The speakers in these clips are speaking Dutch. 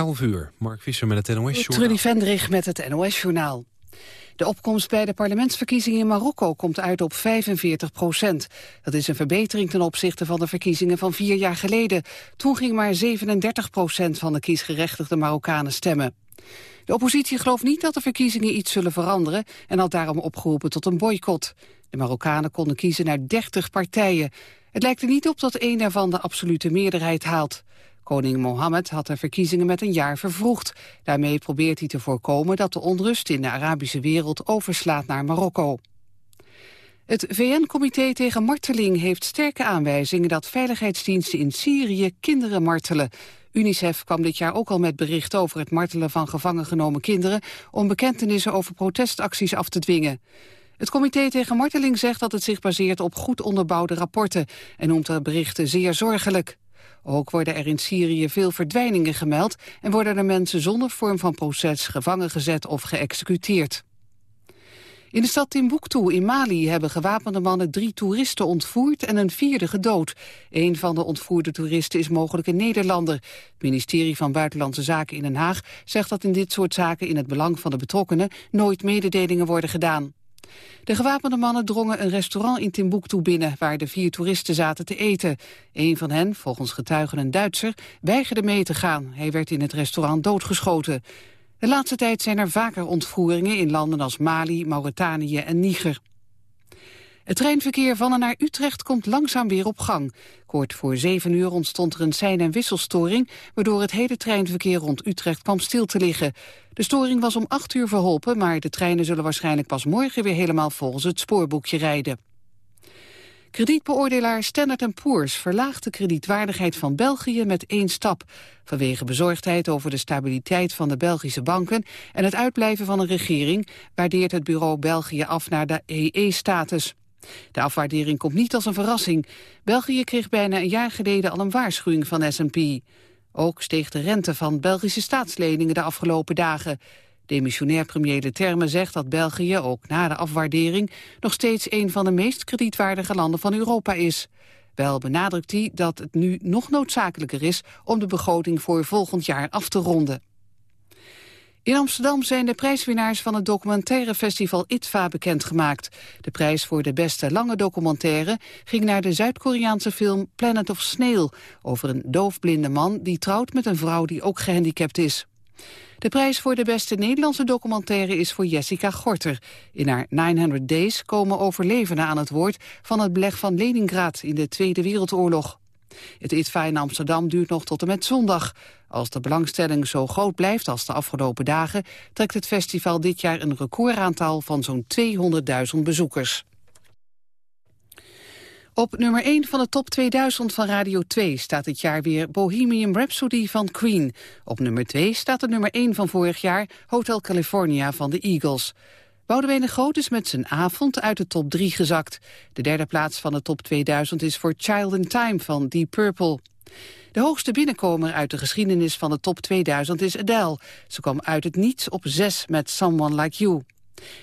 11 uur, Mark Visser met het NOS-journaal. Trudy Vendrig met het NOS-journaal. De opkomst bij de parlementsverkiezingen in Marokko komt uit op 45 procent. Dat is een verbetering ten opzichte van de verkiezingen van vier jaar geleden. Toen ging maar 37 procent van de kiesgerechtigde Marokkanen stemmen. De oppositie gelooft niet dat de verkiezingen iets zullen veranderen... en had daarom opgeroepen tot een boycott. De Marokkanen konden kiezen naar 30 partijen. Het lijkt er niet op dat een daarvan de absolute meerderheid haalt. Koning Mohammed had de verkiezingen met een jaar vervroegd. Daarmee probeert hij te voorkomen dat de onrust in de Arabische wereld overslaat naar Marokko. Het VN-comité tegen marteling heeft sterke aanwijzingen dat veiligheidsdiensten in Syrië kinderen martelen. UNICEF kwam dit jaar ook al met berichten over het martelen van gevangen genomen kinderen om bekentenissen over protestacties af te dwingen. Het comité tegen marteling zegt dat het zich baseert op goed onderbouwde rapporten en noemt de berichten zeer zorgelijk. Ook worden er in Syrië veel verdwijningen gemeld en worden er mensen zonder vorm van proces gevangen gezet of geëxecuteerd. In de stad Timbuktu in Mali hebben gewapende mannen drie toeristen ontvoerd en een vierde gedood. Een van de ontvoerde toeristen is mogelijk een Nederlander. Het ministerie van Buitenlandse Zaken in Den Haag zegt dat in dit soort zaken in het belang van de betrokkenen nooit mededelingen worden gedaan. De gewapende mannen drongen een restaurant in Timbuktu binnen... waar de vier toeristen zaten te eten. Een van hen, volgens getuigen een Duitser, weigerde mee te gaan. Hij werd in het restaurant doodgeschoten. De laatste tijd zijn er vaker ontvoeringen in landen als Mali, Mauritanië en Niger. Het treinverkeer van en naar Utrecht komt langzaam weer op gang. Kort voor zeven uur ontstond er een sein- en wisselstoring... waardoor het hele treinverkeer rond Utrecht kwam stil te liggen. De storing was om acht uur verholpen... maar de treinen zullen waarschijnlijk pas morgen weer helemaal volgens het spoorboekje rijden. Kredietbeoordelaar Standard Poor's verlaagt de kredietwaardigheid van België met één stap. Vanwege bezorgdheid over de stabiliteit van de Belgische banken en het uitblijven van een regering waardeert het bureau België af naar de EE-status. De afwaardering komt niet als een verrassing. België kreeg bijna een jaar geleden al een waarschuwing van S&P. Ook steeg de rente van Belgische staatsleningen de afgelopen dagen. Demissionair premier De Terme zegt dat België, ook na de afwaardering... nog steeds een van de meest kredietwaardige landen van Europa is. Wel benadrukt hij dat het nu nog noodzakelijker is... om de begroting voor volgend jaar af te ronden. In Amsterdam zijn de prijswinnaars van het documentaire festival ITVA bekendgemaakt. De prijs voor de beste lange documentaire ging naar de Zuid-Koreaanse film Planet of Snail... over een doofblinde man die trouwt met een vrouw die ook gehandicapt is. De prijs voor de beste Nederlandse documentaire is voor Jessica Gorter. In haar 900 Days komen overlevenden aan het woord van het beleg van Leningrad in de Tweede Wereldoorlog. Het ITVA in Amsterdam duurt nog tot en met zondag. Als de belangstelling zo groot blijft als de afgelopen dagen... trekt het festival dit jaar een recordaantal van zo'n 200.000 bezoekers. Op nummer 1 van de top 2000 van Radio 2 staat dit jaar weer Bohemian Rhapsody van Queen. Op nummer 2 staat de nummer 1 van vorig jaar Hotel California van de Eagles. Boudewijn de Groot is met zijn avond uit de top 3 gezakt. De derde plaats van de top 2000 is voor Child in Time van Deep Purple. De hoogste binnenkomer uit de geschiedenis van de top 2000 is Adele. Ze kwam uit het niets op 6 met Someone Like You.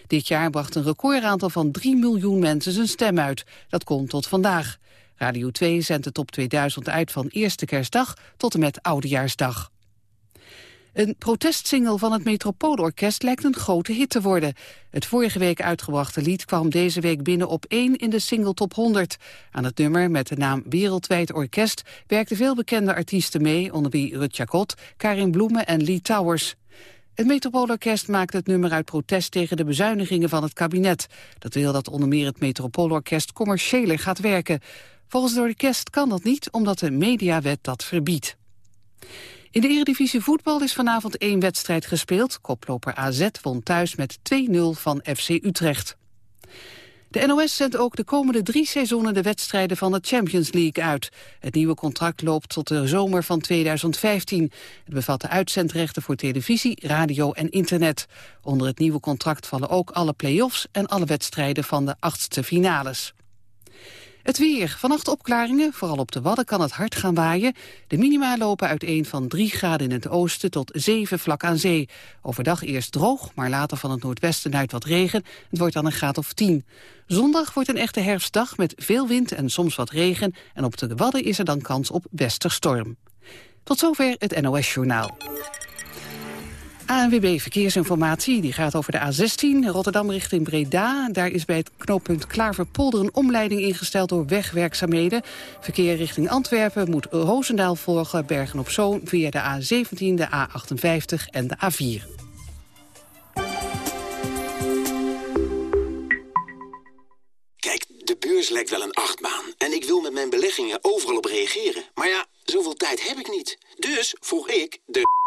Dit jaar bracht een recordaantal van 3 miljoen mensen zijn stem uit. Dat komt tot vandaag. Radio 2 zendt de top 2000 uit van eerste kerstdag tot en met oudejaarsdag. Een protestsingle van het Metropoolorkest lijkt een grote hit te worden. Het vorige week uitgebrachte lied kwam deze week binnen op 1 in de single top 100. Aan het nummer met de naam Wereldwijd Orkest werkten veel bekende artiesten mee, onder wie Rut Jacot, Karin Bloemen en Lee Towers. Het Metropoolorkest maakt het nummer uit protest tegen de bezuinigingen van het kabinet. Dat wil dat onder meer het Metropoolorkest commerciëler gaat werken. Volgens het orkest kan dat niet, omdat de mediawet dat verbiedt. In de Eredivisie voetbal is vanavond één wedstrijd gespeeld. Koploper AZ won thuis met 2-0 van FC Utrecht. De NOS zendt ook de komende drie seizoenen de wedstrijden van de Champions League uit. Het nieuwe contract loopt tot de zomer van 2015. Het bevat de uitzendrechten voor televisie, radio en internet. Onder het nieuwe contract vallen ook alle play-offs en alle wedstrijden van de achtste finales. Het weer. Vannacht opklaringen. Vooral op de Wadden kan het hard gaan waaien. De minima lopen uiteen van 3 graden in het oosten tot 7 vlak aan zee. Overdag eerst droog, maar later van het noordwesten uit wat regen. Het wordt dan een graad of 10. Zondag wordt een echte herfstdag met veel wind en soms wat regen. En op de Wadden is er dan kans op westerstorm. Tot zover het NOS Journaal. ANWB Verkeersinformatie, die gaat over de A16, Rotterdam richting Breda. Daar is bij het knooppunt Klaverpolder een omleiding ingesteld door wegwerkzaamheden. Verkeer richting Antwerpen moet Roosendaal volgen, Bergen op Zoon... via de A17, de A58 en de A4. Kijk, de beurs lijkt wel een achtbaan. En ik wil met mijn beleggingen overal op reageren. Maar ja, zoveel tijd heb ik niet. Dus vroeg ik de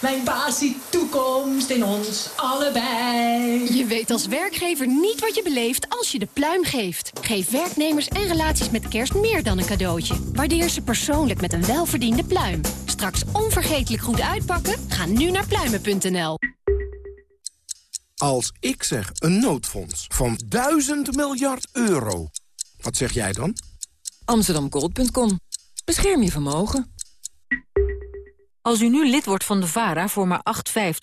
Mijn baas ziet toekomst in ons allebei. Je weet als werkgever niet wat je beleeft als je de pluim geeft. Geef werknemers en relaties met kerst meer dan een cadeautje. Waardeer ze persoonlijk met een welverdiende pluim. Straks onvergetelijk goed uitpakken? Ga nu naar pluimen.nl. Als ik zeg een noodfonds van 1000 miljard euro, wat zeg jij dan? Amsterdamgold.com. Bescherm je vermogen. Als u nu lid wordt van de VARA voor maar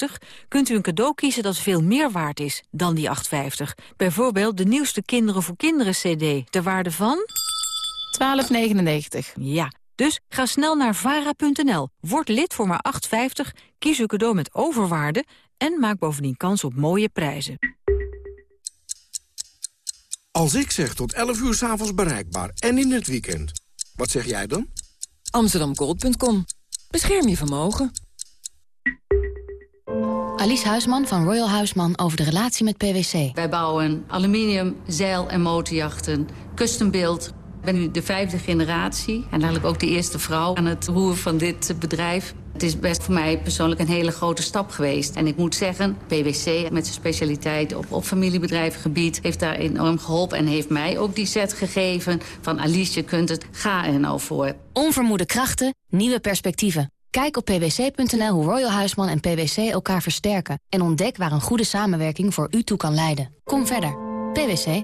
8,50... kunt u een cadeau kiezen dat veel meer waard is dan die 8,50. Bijvoorbeeld de nieuwste Kinderen voor Kinderen CD, ter waarde van... 12,99. Ja, dus ga snel naar vara.nl, word lid voor maar 8,50... kies uw cadeau met overwaarde en maak bovendien kans op mooie prijzen. Als ik zeg tot 11 uur s'avonds bereikbaar en in het weekend, wat zeg jij dan? Amsterdamgold.com. Bescherm je vermogen. Alice Huisman van Royal Huisman over de relatie met PwC. Wij bouwen aluminium, zeil- en motorjachten, custombeeld. Ik ben nu de vijfde generatie en eigenlijk ook de eerste vrouw aan het roer van dit bedrijf. Het is best voor mij persoonlijk een hele grote stap geweest. En ik moet zeggen, PwC met zijn specialiteit op, op familiebedrijvengebied... heeft daar enorm geholpen en heeft mij ook die set gegeven... van Alice, je kunt het, ga er nou voor. Onvermoede krachten, nieuwe perspectieven. Kijk op pwc.nl hoe Royal Huisman en PwC elkaar versterken... en ontdek waar een goede samenwerking voor u toe kan leiden. Kom verder. PwC.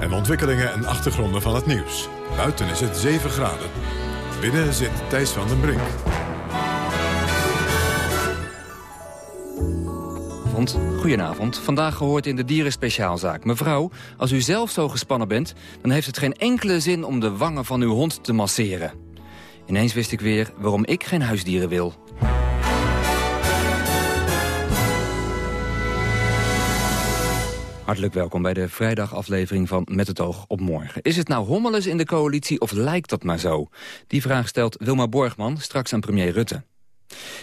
En ontwikkelingen en achtergronden van het nieuws. Buiten is het 7 graden. Binnen zit Thijs van den Brink. Goedenavond. Vandaag gehoord in de dierenspeciaalzaak. Mevrouw, als u zelf zo gespannen bent... dan heeft het geen enkele zin om de wangen van uw hond te masseren. Ineens wist ik weer waarom ik geen huisdieren wil. Hartelijk welkom bij de vrijdagaflevering van Met het oog op morgen. Is het nou hommeles in de coalitie of lijkt dat maar zo? Die vraag stelt Wilma Borgman straks aan premier Rutte.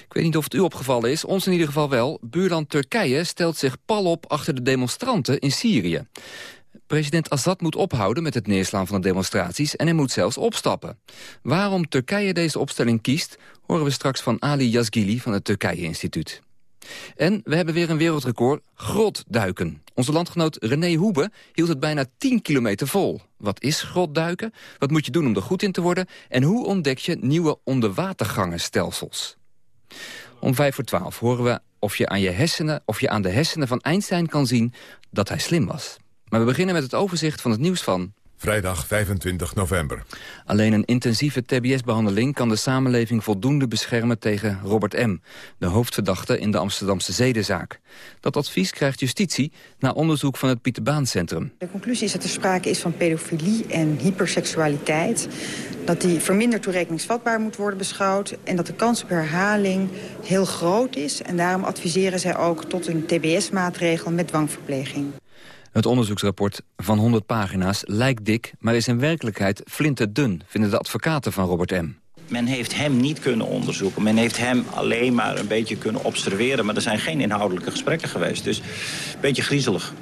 Ik weet niet of het u opgevallen is, ons in ieder geval wel. Buurland Turkije stelt zich pal op achter de demonstranten in Syrië. President Assad moet ophouden met het neerslaan van de demonstraties... en hij moet zelfs opstappen. Waarom Turkije deze opstelling kiest... horen we straks van Ali Yazgili van het Turkije-instituut. En we hebben weer een wereldrecord grotduiken. Onze landgenoot René Hoebe hield het bijna 10 kilometer vol. Wat is grotduiken? Wat moet je doen om er goed in te worden? En hoe ontdek je nieuwe onderwatergangenstelsels? Om vijf voor twaalf horen we of je, aan je hersenen, of je aan de hersenen van Einstein kan zien dat hij slim was. Maar we beginnen met het overzicht van het nieuws van... Vrijdag 25 november. Alleen een intensieve tbs-behandeling kan de samenleving voldoende beschermen tegen Robert M., de hoofdverdachte in de Amsterdamse zedenzaak. Dat advies krijgt justitie na onderzoek van het Pieter Baan Centrum. De conclusie is dat er sprake is van pedofilie en hyperseksualiteit. Dat die verminderd toerekeningsvatbaar moet worden beschouwd... en dat de kans op herhaling heel groot is. En daarom adviseren zij ook tot een tbs-maatregel met dwangverpleging. Het onderzoeksrapport van 100 pagina's lijkt dik, maar is in werkelijkheid flinterdun, vinden de advocaten van Robert M. Men heeft hem niet kunnen onderzoeken. Men heeft hem alleen maar een beetje kunnen observeren. Maar er zijn geen inhoudelijke gesprekken geweest. Dus een beetje griezelig.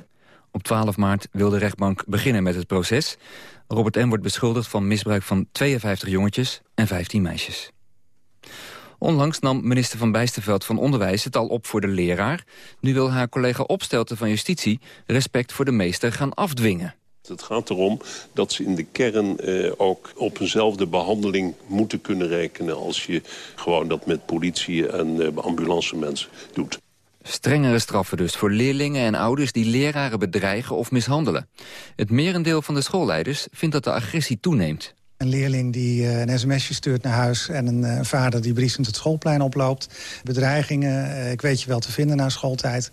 Op 12 maart wil de rechtbank beginnen met het proces. Robert M. wordt beschuldigd van misbruik van 52 jongetjes en 15 meisjes. Onlangs nam minister Van Bijsterveld van Onderwijs het al op voor de leraar. Nu wil haar collega Opstelten van Justitie respect voor de meester gaan afdwingen. Het gaat erom dat ze in de kern eh, ook op eenzelfde behandeling moeten kunnen rekenen... als je gewoon dat met politie en eh, ambulance mensen doet. Strengere straffen dus voor leerlingen en ouders die leraren bedreigen of mishandelen. Het merendeel van de schoolleiders vindt dat de agressie toeneemt. Een leerling die uh, een sms'je stuurt naar huis... en een uh, vader die briesend het schoolplein oploopt. Bedreigingen, uh, ik weet je wel te vinden na schooltijd.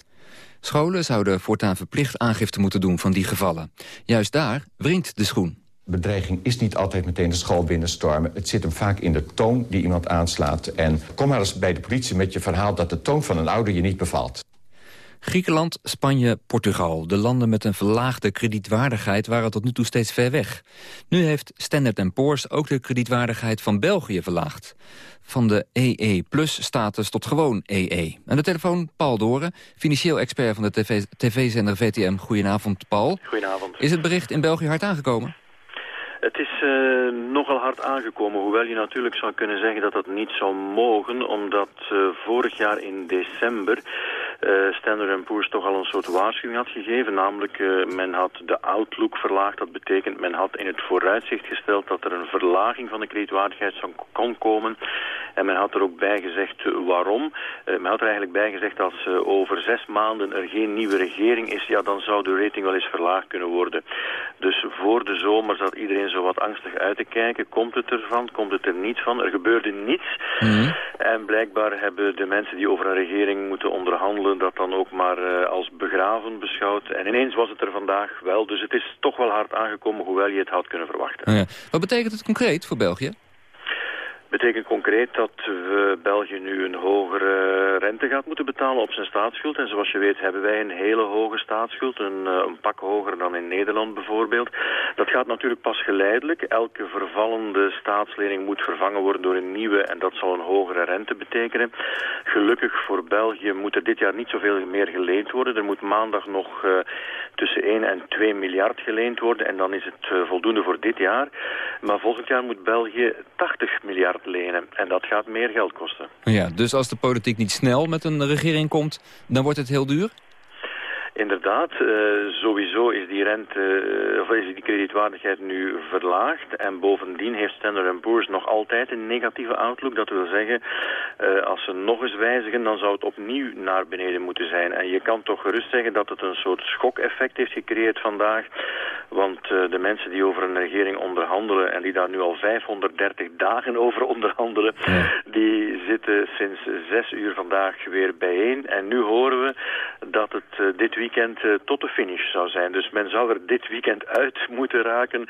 Scholen zouden voortaan verplicht aangifte moeten doen van die gevallen. Juist daar wringt de schoen. Bedreiging is niet altijd meteen de school binnenstormen. Het zit hem vaak in de toon die iemand aanslaat. En kom maar eens bij de politie met je verhaal... dat de toon van een ouder je niet bevalt. Griekenland, Spanje, Portugal. De landen met een verlaagde kredietwaardigheid waren tot nu toe steeds ver weg. Nu heeft Standard Poor's ook de kredietwaardigheid van België verlaagd. Van de EE-plus-status tot gewoon EE. Aan de telefoon Paul Doren, financieel expert van de tv-zender VTM. Goedenavond, Paul. Goedenavond. Is het bericht in België hard aangekomen? Het is uh, nogal hard aangekomen, hoewel je natuurlijk zou kunnen zeggen dat dat niet zou mogen, omdat uh, vorig jaar in december uh, Standard Poor's toch al een soort waarschuwing had gegeven. Namelijk, uh, men had de outlook verlaagd. Dat betekent, men had in het vooruitzicht gesteld dat er een verlaging van de kredietwaardigheid zou kon komen. En men had er ook bij gezegd uh, waarom. Uh, men had er eigenlijk bij gezegd als uh, over zes maanden er geen nieuwe regering is, ja, dan zou de rating wel eens verlaagd kunnen worden. Dus voor de zomer zat iedereen zo wat angstig uit te kijken. Komt het ervan? Komt het er niet van? Er gebeurde niets. Mm -hmm. En blijkbaar hebben de mensen die over een regering moeten onderhandelen dat dan ook maar uh, als begraven beschouwd. En ineens was het er vandaag wel. Dus het is toch wel hard aangekomen, hoewel je het had kunnen verwachten. Ja. Wat betekent het concreet voor België? Betekent concreet dat we België nu een hogere rente gaat moeten betalen op zijn staatsschuld. En zoals je weet hebben wij een hele hoge staatsschuld, een, een pak hoger dan in Nederland bijvoorbeeld. Dat gaat natuurlijk pas geleidelijk. Elke vervallende staatslening moet vervangen worden door een nieuwe en dat zal een hogere rente betekenen. Gelukkig voor België moet er dit jaar niet zoveel meer geleend worden. Er moet maandag nog uh, tussen 1 en 2 miljard geleend worden en dan is het uh, voldoende voor dit jaar. Maar volgend jaar moet België 80 miljard lenen. En dat gaat meer geld kosten. Ja, dus als de politiek niet snel met een regering komt, dan wordt het heel duur? Inderdaad, uh, sowieso is die rente, uh, of is die kredietwaardigheid nu verlaagd. En bovendien heeft Standard Poor's nog altijd een negatieve outlook. Dat wil zeggen, uh, als ze nog eens wijzigen, dan zou het opnieuw naar beneden moeten zijn. En je kan toch gerust zeggen dat het een soort schokeffect heeft gecreëerd vandaag. Want de mensen die over een regering onderhandelen en die daar nu al 530 dagen over onderhandelen, die zitten sinds zes uur vandaag weer bijeen. En nu horen we dat het dit weekend uh, tot de finish zou zijn. Dus men zou er dit weekend uit moeten raken.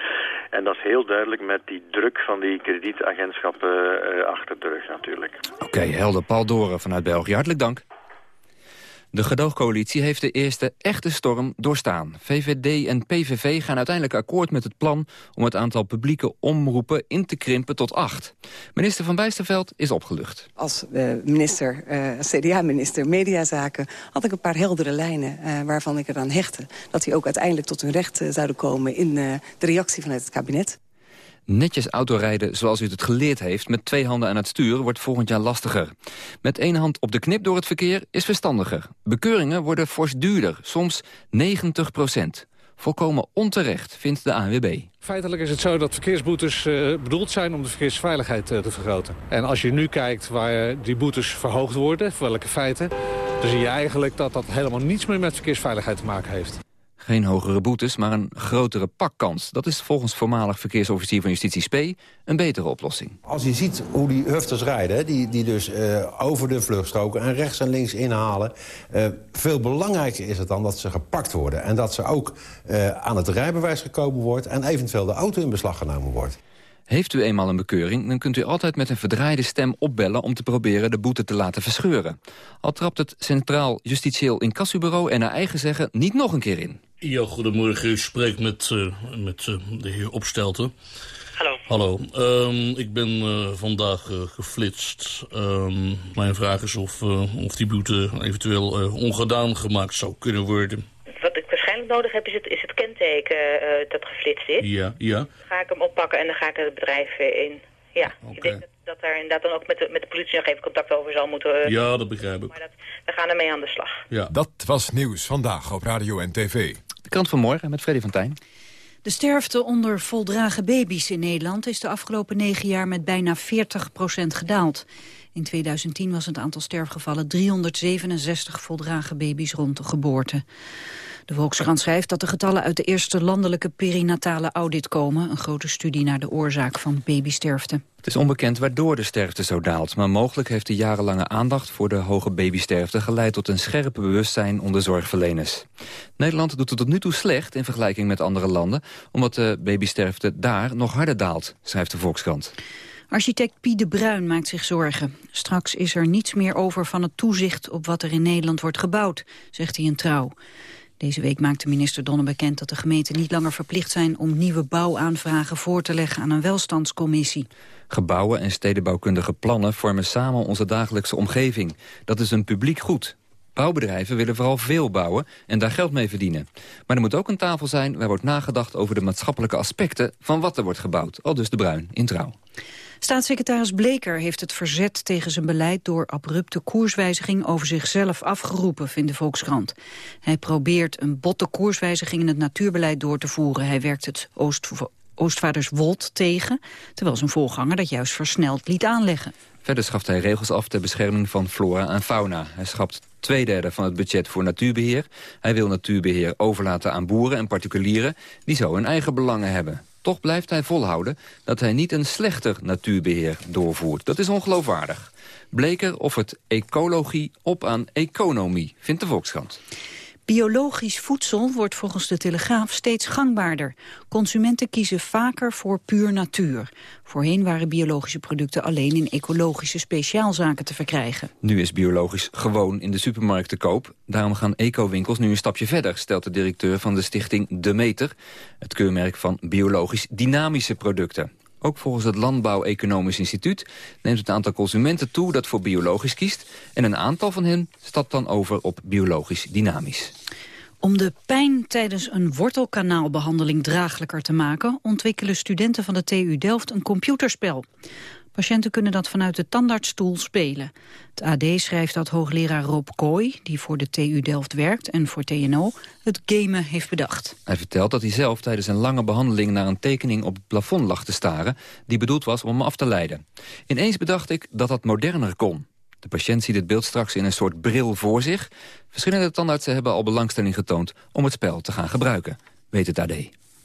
En dat is heel duidelijk met die druk van die kredietagentschappen uh, achter de rug natuurlijk. Oké, okay, helder. Paul Doren vanuit België. Hartelijk dank. De gedoogcoalitie heeft de eerste echte storm doorstaan. VVD en PVV gaan uiteindelijk akkoord met het plan... om het aantal publieke omroepen in te krimpen tot acht. Minister Van Bijsterveld is opgelucht. Als uh, minister, uh, CDA-minister Mediazaken... had ik een paar heldere lijnen uh, waarvan ik eraan hechtte... dat die ook uiteindelijk tot hun recht zouden komen... in de reactie vanuit het kabinet. Netjes autorijden zoals u het geleerd heeft met twee handen aan het stuur wordt volgend jaar lastiger. Met één hand op de knip door het verkeer is verstandiger. Bekeuringen worden fors duurder, soms 90 procent. Volkomen onterecht, vindt de ANWB. Feitelijk is het zo dat verkeersboetes uh, bedoeld zijn om de verkeersveiligheid uh, te vergroten. En als je nu kijkt waar die boetes verhoogd worden, voor welke feiten... dan zie je eigenlijk dat dat helemaal niets meer met verkeersveiligheid te maken heeft. Geen hogere boetes, maar een grotere pakkans. Dat is volgens voormalig verkeersofficier van Justitie Spee een betere oplossing. Als je ziet hoe die hufters rijden, die, die dus uh, over de vluchtstroken en rechts en links inhalen... Uh, veel belangrijker is het dan dat ze gepakt worden. En dat ze ook uh, aan het rijbewijs gekomen wordt en eventueel de auto in beslag genomen wordt. Heeft u eenmaal een bekeuring, dan kunt u altijd met een verdraaide stem opbellen... om te proberen de boete te laten verscheuren. Al trapt het Centraal Justitieel Incassobureau en naar eigen zeggen niet nog een keer in. Ja, goedemorgen. U spreekt met, uh, met uh, de heer Opstelten. Hallo. Hallo, Ehm, ik ben eh, vandaag eh, geflitst. Ehm, mijn vraag is of, eh, of die boete eventueel eh, ongedaan gemaakt zou kunnen worden. Wat ik waarschijnlijk nodig heb is het, is het kenteken eh, dat geflitst is. Ja, ja. Dan ga ik hem oppakken en dan ga ik het bedrijf in. Ja, ik denk dat, dat daar inderdaad dan ook met de, met de politie nog even contact over zal moeten... eh, Ja, dat begrijp ik. Maar dat, we gaan ermee aan de slag. Ja. Dat was nieuws vandaag op Radio en TV. De krant van morgen met Freddy van Tijn. De sterfte onder voldragen baby's in Nederland is de afgelopen negen jaar met bijna 40% gedaald. In 2010 was het aantal sterfgevallen 367 voldragen baby's rond de geboorte. De Volkskrant schrijft dat de getallen uit de eerste landelijke perinatale audit komen. Een grote studie naar de oorzaak van babysterfte. Het is onbekend waardoor de sterfte zo daalt... maar mogelijk heeft de jarenlange aandacht voor de hoge babysterfte... geleid tot een scherp bewustzijn onder zorgverleners. Nederland doet het tot nu toe slecht in vergelijking met andere landen... omdat de babysterfte daar nog harder daalt, schrijft de Volkskrant. Architect Pie de Bruin maakt zich zorgen. Straks is er niets meer over van het toezicht op wat er in Nederland wordt gebouwd, zegt hij in Trouw. Deze week maakte minister Donner bekend dat de gemeenten niet langer verplicht zijn om nieuwe bouwaanvragen voor te leggen aan een welstandscommissie. Gebouwen en stedenbouwkundige plannen vormen samen onze dagelijkse omgeving. Dat is een publiek goed. Bouwbedrijven willen vooral veel bouwen en daar geld mee verdienen. Maar er moet ook een tafel zijn waar wordt nagedacht over de maatschappelijke aspecten van wat er wordt gebouwd. Al dus de Bruin in Trouw. Staatssecretaris Bleker heeft het verzet tegen zijn beleid door abrupte koerswijziging over zichzelf afgeroepen, vindt de Volkskrant. Hij probeert een botte koerswijziging in het natuurbeleid door te voeren. Hij werkt het Oost Oostvaarderswold tegen, terwijl zijn voorganger dat juist versneld liet aanleggen. Verder schaft hij regels af ter bescherming van flora en fauna. Hij schapt twee derde van het budget voor natuurbeheer. Hij wil natuurbeheer overlaten aan boeren en particulieren... die zo hun eigen belangen hebben. Toch blijft hij volhouden dat hij niet een slechter natuurbeheer doorvoert. Dat is ongeloofwaardig. Bleker offert ecologie op aan economie, vindt de Volkskrant. Biologisch voedsel wordt volgens de Telegraaf steeds gangbaarder. Consumenten kiezen vaker voor puur natuur. Voorheen waren biologische producten alleen in ecologische speciaalzaken te verkrijgen. Nu is biologisch gewoon in de supermarkt te koop. Daarom gaan eco-winkels nu een stapje verder, stelt de directeur van de stichting De Meter. Het keurmerk van biologisch dynamische producten. Ook volgens het Landbouw-Economisch Instituut neemt het aantal consumenten toe dat voor biologisch kiest. En een aantal van hen stapt dan over op biologisch dynamisch. Om de pijn tijdens een wortelkanaalbehandeling draaglijker te maken... ontwikkelen studenten van de TU Delft een computerspel. Patiënten kunnen dat vanuit de tandartsstoel spelen. Het AD schrijft dat hoogleraar Rob Kooi, die voor de TU Delft werkt... en voor TNO, het gamen heeft bedacht. Hij vertelt dat hij zelf tijdens een lange behandeling naar een tekening op het plafond lag te staren... die bedoeld was om hem af te leiden. Ineens bedacht ik dat dat moderner kon. De patiënt ziet het beeld straks in een soort bril voor zich. Verschillende tandartsen hebben al belangstelling getoond om het spel te gaan gebruiken, weet het AD.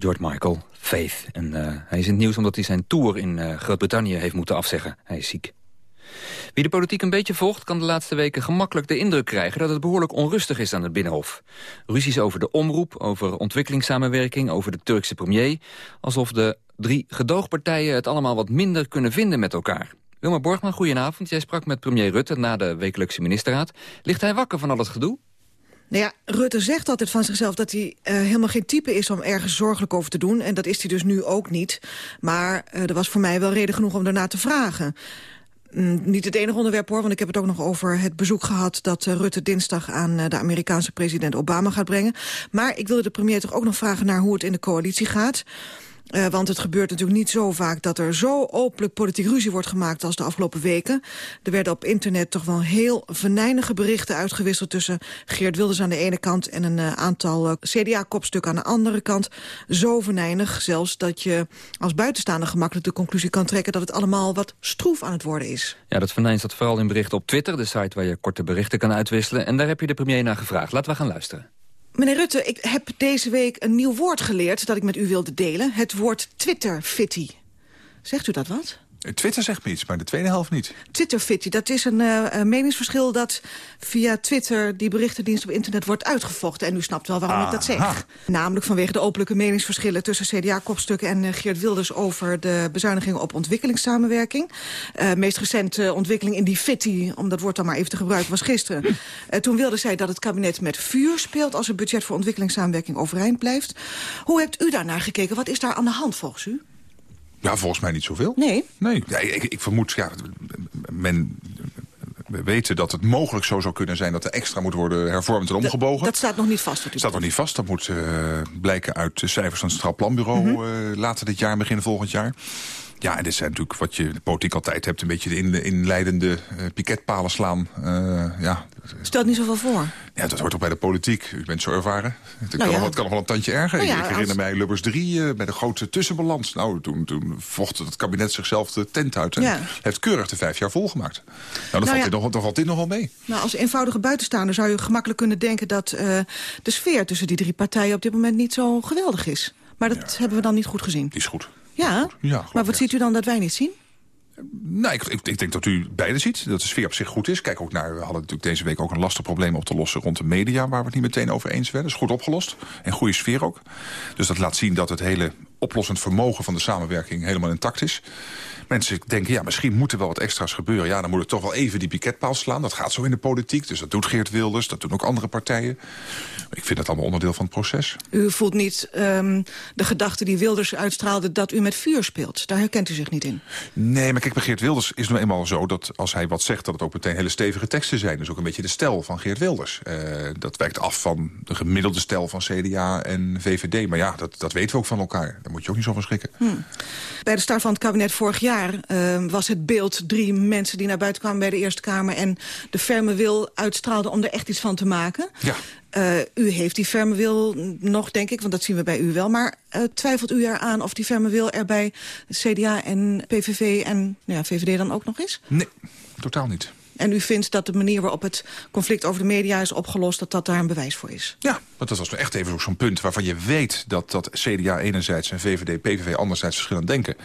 George Michael, Faith. En eh, hij is in het nieuws omdat hij zijn tour in eh, Groot-Brittannië heeft moeten afzeggen. Hij is ziek. Wie de politiek een beetje volgt, kan de laatste weken gemakkelijk de indruk krijgen dat het behoorlijk onrustig is aan het Binnenhof. Ruzies over de omroep, over ontwikkelingssamenwerking, over de Turkse premier. Alsof de drie gedoogpartijen het allemaal wat minder kunnen vinden met elkaar. Wilma Borgman, goedenavond. Jij sprak met premier Rutte na de wekelijkse ministerraad. Ligt hij wakker van al het gedoe? Nou ja, Rutte zegt altijd van zichzelf dat hij eh, helemaal geen type is om ergens zorgelijk over te doen. En dat is hij dus nu ook niet. Maar eh, er was voor mij wel reden genoeg om daarna te vragen. Mm, niet het enige onderwerp hoor, want ik heb het ook nog over het bezoek gehad... dat eh, Rutte dinsdag aan de Amerikaanse president Obama gaat brengen. Maar ik wilde de premier toch ook nog vragen naar hoe het in de coalitie gaat. Uh, want het gebeurt natuurlijk niet zo vaak dat er zo openlijk politiek ruzie wordt gemaakt als de afgelopen weken. Er werden op internet toch wel heel venijnige berichten uitgewisseld tussen Geert Wilders aan de ene kant en een uh, aantal uh, CDA-kopstukken aan de andere kant. Zo venijnig zelfs dat je als buitenstaander gemakkelijk de conclusie kan trekken dat het allemaal wat stroef aan het worden is. Ja, dat venijn staat vooral in berichten op Twitter, de site waar je korte berichten kan uitwisselen. En daar heb je de premier naar gevraagd. Laten we gaan luisteren. Meneer Rutte, ik heb deze week een nieuw woord geleerd dat ik met u wilde delen. Het woord Twitter-fitty. Zegt u dat wat? Twitter zegt me iets, maar de tweede helft niet. Twitter-fitty, dat is een uh, meningsverschil dat via Twitter... die berichtendienst op internet wordt uitgevochten. En u snapt wel waarom ik dat zeg. Namelijk vanwege de openlijke meningsverschillen... tussen CDA-kopstukken en uh, Geert Wilders... over de bezuinigingen op ontwikkelingssamenwerking. Uh, meest recente ontwikkeling in die fitty, om dat woord dan maar even te gebruiken... was gisteren. toen Wilders zei dat het kabinet met vuur speelt... als het budget voor ontwikkelingssamenwerking overeind blijft. Hoe hebt u daarnaar gekeken? Wat is daar aan de hand volgens u? Ja, volgens mij niet zoveel. Nee? Nee, ja, ik, ik, vermoed, ja, men... We weten dat het mogelijk zo zou kunnen zijn dat er extra moet worden hervormd en omgebogen. Dat, dat staat nog niet vast. Dat staat nog niet vast. Dat moet uh, blijken uit de cijfers van het Straal Planbureau mm -hmm. uh, later dit jaar, begin volgend jaar. Ja, en dit zijn natuurlijk wat je de politiek altijd hebt... een beetje de in, inleidende uh, piketpalen slaan. Uh, ja. Stelt niet zoveel voor. Ja, dat hoort ook bij de politiek. U bent zo ervaren. Het nou kan, ja. nog, kan nog wel een tandje erger. Nou ja, ik herinner als... mij Lubbers 3 uh, bij de grote tussenbalans. Nou, toen, toen vocht het kabinet zichzelf de tent uit... en ja. heeft keurig de vijf jaar volgemaakt. Nou, dan, nou valt, dit nog, dan valt dit nog wel mee. Nou, als eenvoudige buitenstaander zou je gemakkelijk kunnen denken... dat de sfeer tussen die drie partijen op dit moment niet zo geweldig is. Maar dat hebben we dan niet goed gezien. Die is goed. Ja, ja maar wat ziet u dan dat wij niet zien? Nou, ik, ik, denk dat u beide ziet. Dat de sfeer op zich goed is. Kijk ook naar, we hadden natuurlijk deze week ook een lastig probleem op te lossen rond de media, waar we het niet meteen over eens werden. Dat is goed opgelost. En goede sfeer ook. Dus dat laat zien dat het hele oplossend vermogen van de samenwerking helemaal intact is. Mensen denken, ja, misschien moet er wel wat extra's gebeuren. Ja, dan moet het toch wel even die piketpaal slaan. Dat gaat zo in de politiek. Dus dat doet Geert Wilders, dat doen ook andere partijen. Ik vind dat allemaal onderdeel van het proces. U voelt niet um, de gedachte die Wilders uitstraalde dat u met vuur speelt. Daar herkent u zich niet in. Nee, maar kijk, bij Geert Wilders is nou eenmaal zo... dat als hij wat zegt, dat het ook meteen hele stevige teksten zijn. Dus ook een beetje de stijl van Geert Wilders. Uh, dat wijkt af van de gemiddelde stijl van CDA en VVD. Maar ja, dat, dat weten we ook van elkaar. Daar moet je ook niet zo van schrikken. Hmm. Bij de start van het kabinet vorig jaar uh, was het beeld drie mensen die naar buiten kwamen bij de Eerste Kamer... en de ferme wil uitstraalden om er echt iets van te maken. Ja. Uh, u heeft die ferme wil nog, denk ik, want dat zien we bij u wel. Maar uh, twijfelt u eraan of die ferme wil er bij CDA en PVV en nou ja, VVD dan ook nog is? Nee, totaal niet. En u vindt dat de manier waarop het conflict over de media is opgelost... dat dat daar een bewijs voor is? Ja, want dat was echt even zo'n punt waarvan je weet... dat, dat CDA enerzijds en VVD, PVV anderzijds verschillend denken.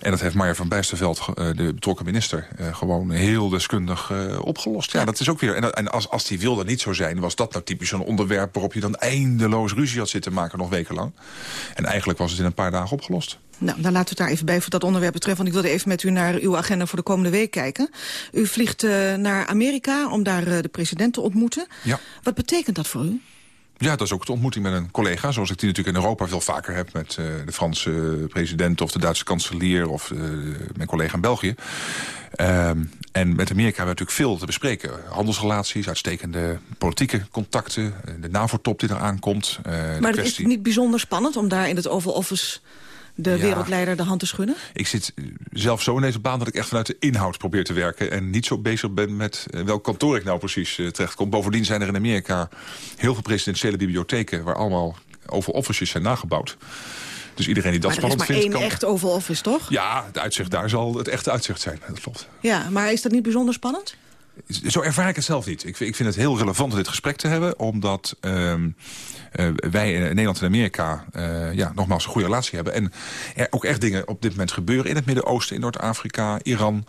En dat heeft Meijer van Bijsterveld, de betrokken minister... gewoon heel deskundig uh, opgelost. Ja, ja, dat is ook weer... En, en als, als die wilde niet zo zijn, was dat nou typisch zo'n onderwerp... waarop je dan eindeloos ruzie had zitten maken, nog wekenlang. En eigenlijk was het in een paar dagen opgelost. Nou, dan laten we het daar even bij voor dat onderwerp betreft. Want ik wilde even met u naar uw agenda voor de komende week kijken. U vliegt uh, naar Amerika om daar uh, de president te ontmoeten. Ja. Wat betekent dat voor u? Ja, dat is ook de ontmoeting met een collega. Zoals ik die natuurlijk in Europa veel vaker heb... met uh, de Franse president of de Duitse kanselier... of mijn collega in België. Um, en met Amerika hebben we natuurlijk veel te bespreken. Handelsrelaties, uitstekende politieke contacten... de NAVO-top die er aankomt. maar het is niet bijzonder spannend om daar in het Oval Office de ja. wereldleider de hand te schudden? Ik zit zelf zo in deze baan dat ik echt vanuit de inhoud probeer te werken... en niet zo bezig ben met welk kantoor ik nou precies uh, terechtkom. Bovendien zijn er in Amerika heel veel presidentiële bibliotheken... waar allemaal over offices zijn nagebouwd. Dus iedereen die dat maar is spannend maar vindt... één kan... echt Oval Office, toch? Ja, het uitzicht daar zal het echte uitzicht zijn. Dat klopt. Ja, maar is dat niet bijzonder spannend? Zo ervaar ik het zelf niet. Ik, ik vind het heel relevant om dit gesprek te hebben... omdat ehm, eh, wij in Nederland en Amerika eh, ja, nogmaals een goede relatie hebben. En er ook echt dingen op dit moment gebeuren in het Midden-Oosten... in Noord-Afrika, Iran...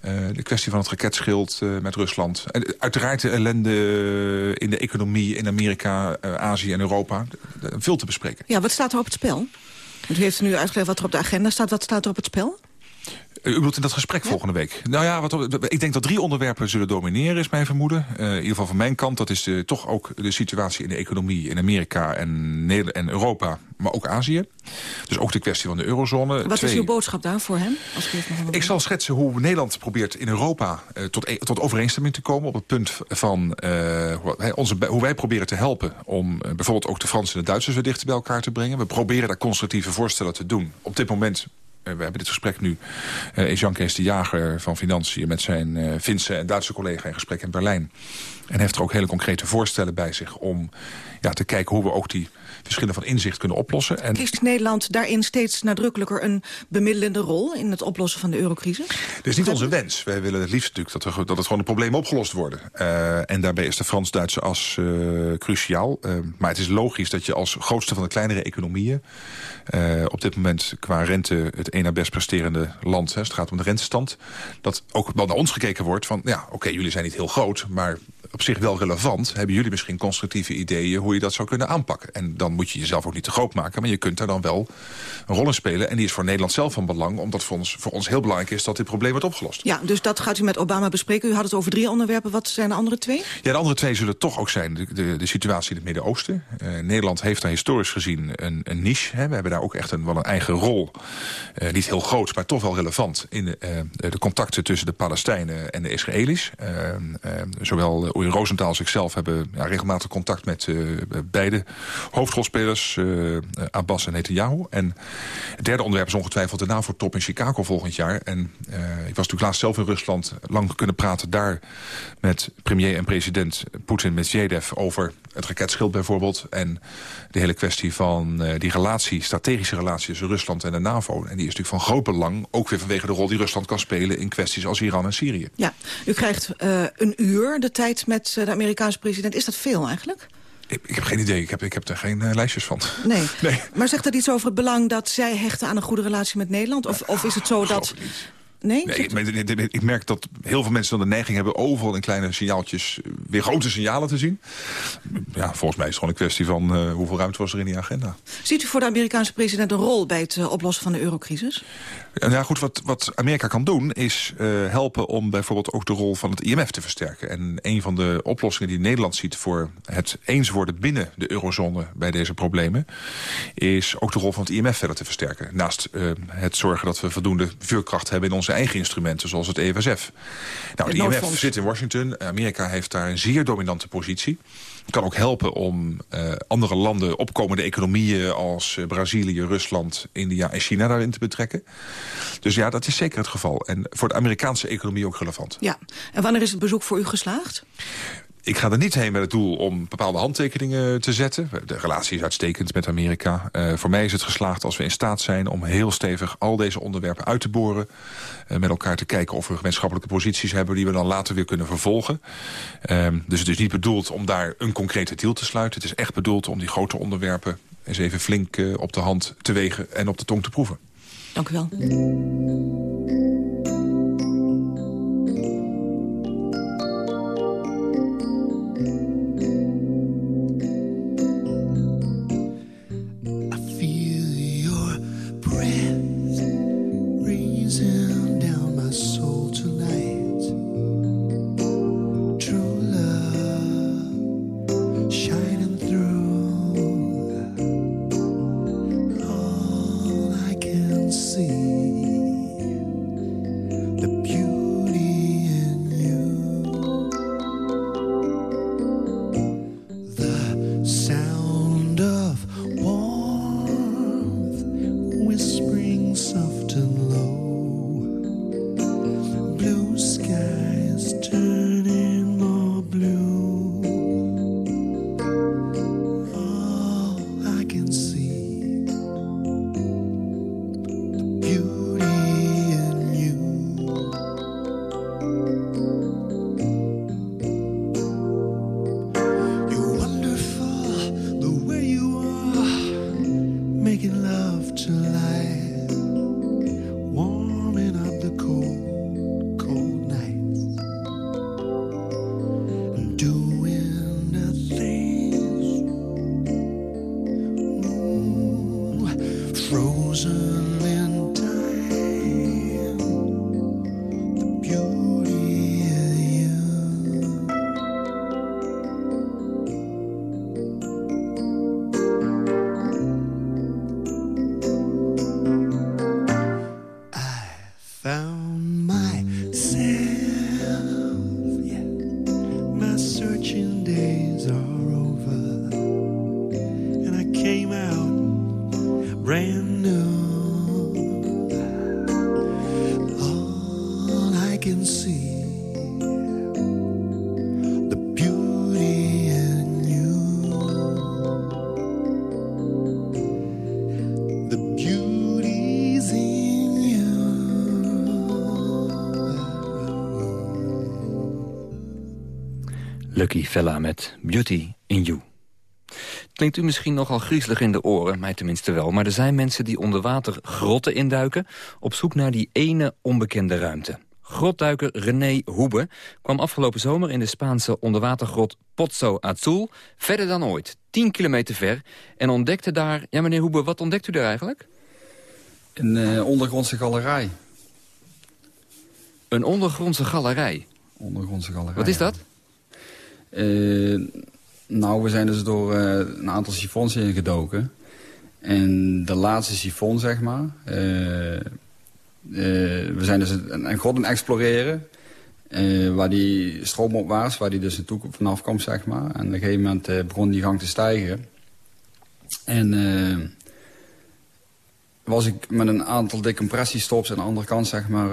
Eh, de kwestie van het raketschild met Rusland. En uiteraard de ellende in de economie in Amerika, Azië en Europa. veel te bespreken. Ja, wat staat er op het spel? U heeft nu uitgelegd wat er op de agenda staat. Wat staat er op het spel? U bedoelt in dat gesprek ja? volgende week? Nou ja, wat, ik denk dat drie onderwerpen zullen domineren, is mijn vermoeden. Uh, in ieder geval van mijn kant. Dat is de, toch ook de situatie in de economie in Amerika en, Nederland en Europa, maar ook Azië. Dus ook de kwestie van de eurozone. Wat Twee, is uw boodschap daar voor hem? Als ik, ik zal schetsen hoe Nederland probeert in Europa uh, tot, e tot overeenstemming te komen... op het punt van uh, onze, hoe wij proberen te helpen... om bijvoorbeeld ook de Fransen en de Duitsers weer dichter bij elkaar te brengen. We proberen daar constructieve voorstellen te doen. Op dit moment we hebben dit gesprek nu, uh, is Jan Kees de Jager van Financiën... met zijn uh, Finse en Duitse collega in gesprek in Berlijn. En heeft er ook hele concrete voorstellen bij zich... om ja, te kijken hoe we ook die verschillen van inzicht kunnen oplossen. En... Kiest Nederland daarin steeds nadrukkelijker een bemiddelende rol... in het oplossen van de eurocrisis? Dat is niet onze wens. Wij willen het liefst natuurlijk dat, er, dat het gewoon de problemen opgelost worden. Uh, en daarbij is de Frans-Duitse as uh, cruciaal. Uh, maar het is logisch dat je als grootste van de kleinere economieën... op dit moment qua rente het een na best presterende land... Hè, het gaat om de rentestand... dat ook wel naar ons gekeken wordt van... ja, oké, okay, jullie zijn niet heel groot, maar op zich wel relevant. Hebben jullie misschien constructieve ideeën hoe je dat zou kunnen aanpakken? En dan moet je jezelf ook niet te groot maken, maar je kunt daar dan wel een rol in spelen. En die is voor Nederland zelf van belang, omdat voor ons, voor ons heel belangrijk is dat dit probleem wordt opgelost. Ja, dus dat gaat u met Obama bespreken. U had het over drie onderwerpen. Wat zijn de andere twee? Ja, de andere twee zullen toch ook zijn de, de, de situatie in het Midden-Oosten. Uh, Nederland heeft daar historisch gezien een, een niche. Hè. We hebben daar ook echt een, wel een eigen rol. Uh, niet heel groot, maar toch wel relevant in de, uh, de contacten tussen de Palestijnen en de Israëli's. zowel Oei Rosenthal als ikzelf hebben ja, regelmatig contact met beide hoofdrolspelers, uh, Abbas en Netanyahu. En het derde onderwerp is ongetwijfeld de NAVO-top in Chicago volgend jaar. En uh, ik was natuurlijk laatst zelf in Rusland lang kunnen praten daar met premier en president Poetin Medvedev over het raketschild bijvoorbeeld. En de hele kwestie van die relatie, strategische relatie tussen Rusland en de NAVO. En die is natuurlijk van groot belang, ook weer vanwege de rol die Rusland kan spelen in kwesties als Iran en Syrië. Ja, u krijgt een uur de tijd met de Amerikaanse president. Is dat veel eigenlijk? Ik, ik, heb geen idee. Ik heb, ik heb er geen uh, lijstjes van. Nee. nee. Maar zegt dat iets over het belang dat zij hechten aan een goede relatie met Nederland? Of, of is het zo dat... Nee? nee ik, ik, merk dat heel veel mensen dan de neiging hebben... overal in kleine signaaltjes weer grote signalen te zien. Ja, volgens mij is het gewoon een kwestie van... Uh, hoeveel ruimte was er in die agenda. Ziet u voor de Amerikaanse president een rol... bij het uh, oplossen van de eurocrisis? Ja, goed, wat, wat Amerika kan doen is uh, helpen om bijvoorbeeld ook de rol van het IMF te versterken. En een van de oplossingen die Nederland ziet voor het eens worden binnen de eurozone bij deze problemen, is ook de rol van het IMF verder te versterken. Naast uh, het zorgen dat we voldoende vuurkracht hebben in onze eigen instrumenten, zoals het EFSF. Nou, het IMF zit in Washington. Amerika heeft daar een zeer dominante positie kan ook helpen om uh, andere landen, opkomende economieën als uh, Brazilië, Rusland, India en China daarin te betrekken. Dus ja, dat is zeker het geval. En voor de Amerikaanse economie ook relevant. Ja, en wanneer is het bezoek voor u geslaagd? Ik ga er niet heen met het doel om bepaalde handtekeningen te zetten. De relatie is uitstekend met Amerika. Uh, voor mij is het geslaagd als we in staat zijn om heel stevig al deze onderwerpen uit te boren. Uh, met elkaar te kijken of we gemeenschappelijke posities hebben die we dan later weer kunnen vervolgen. Uh, dus het is niet bedoeld om daar een concrete deal te sluiten. Het is echt bedoeld om die grote onderwerpen eens even flink uh, op de hand te wegen en op de tong te proeven. Dank u wel. Lucky Vella met Beauty in You. Klinkt u misschien nogal griezelig in de oren, mij tenminste wel... maar er zijn mensen die onder water grotten induiken... op zoek naar die ene onbekende ruimte. Grotduiker René Hoebe kwam afgelopen zomer in de Spaanse onderwatergrot Pozzo Azul... verder dan ooit, 10 kilometer ver, en ontdekte daar... Ja, meneer Hoebe, wat ontdekt u daar eigenlijk? Een eh, ondergrondse galerij. Een ondergrondse galerij? Ondergrondse galerij. Wat is ja. dat? Eh, nou, we zijn dus door eh, een aantal sifons ingedoken. En de laatste sifon, zeg maar. eh, we zijn dus een, een grot aan exploreren. waar die stroomopwaarts, waar die dus vanaf kwam, zeg maar. En op een gegeven moment begon die gang te stijgen. En was ik met een aantal decompressiestops aan de andere kant, zeg maar,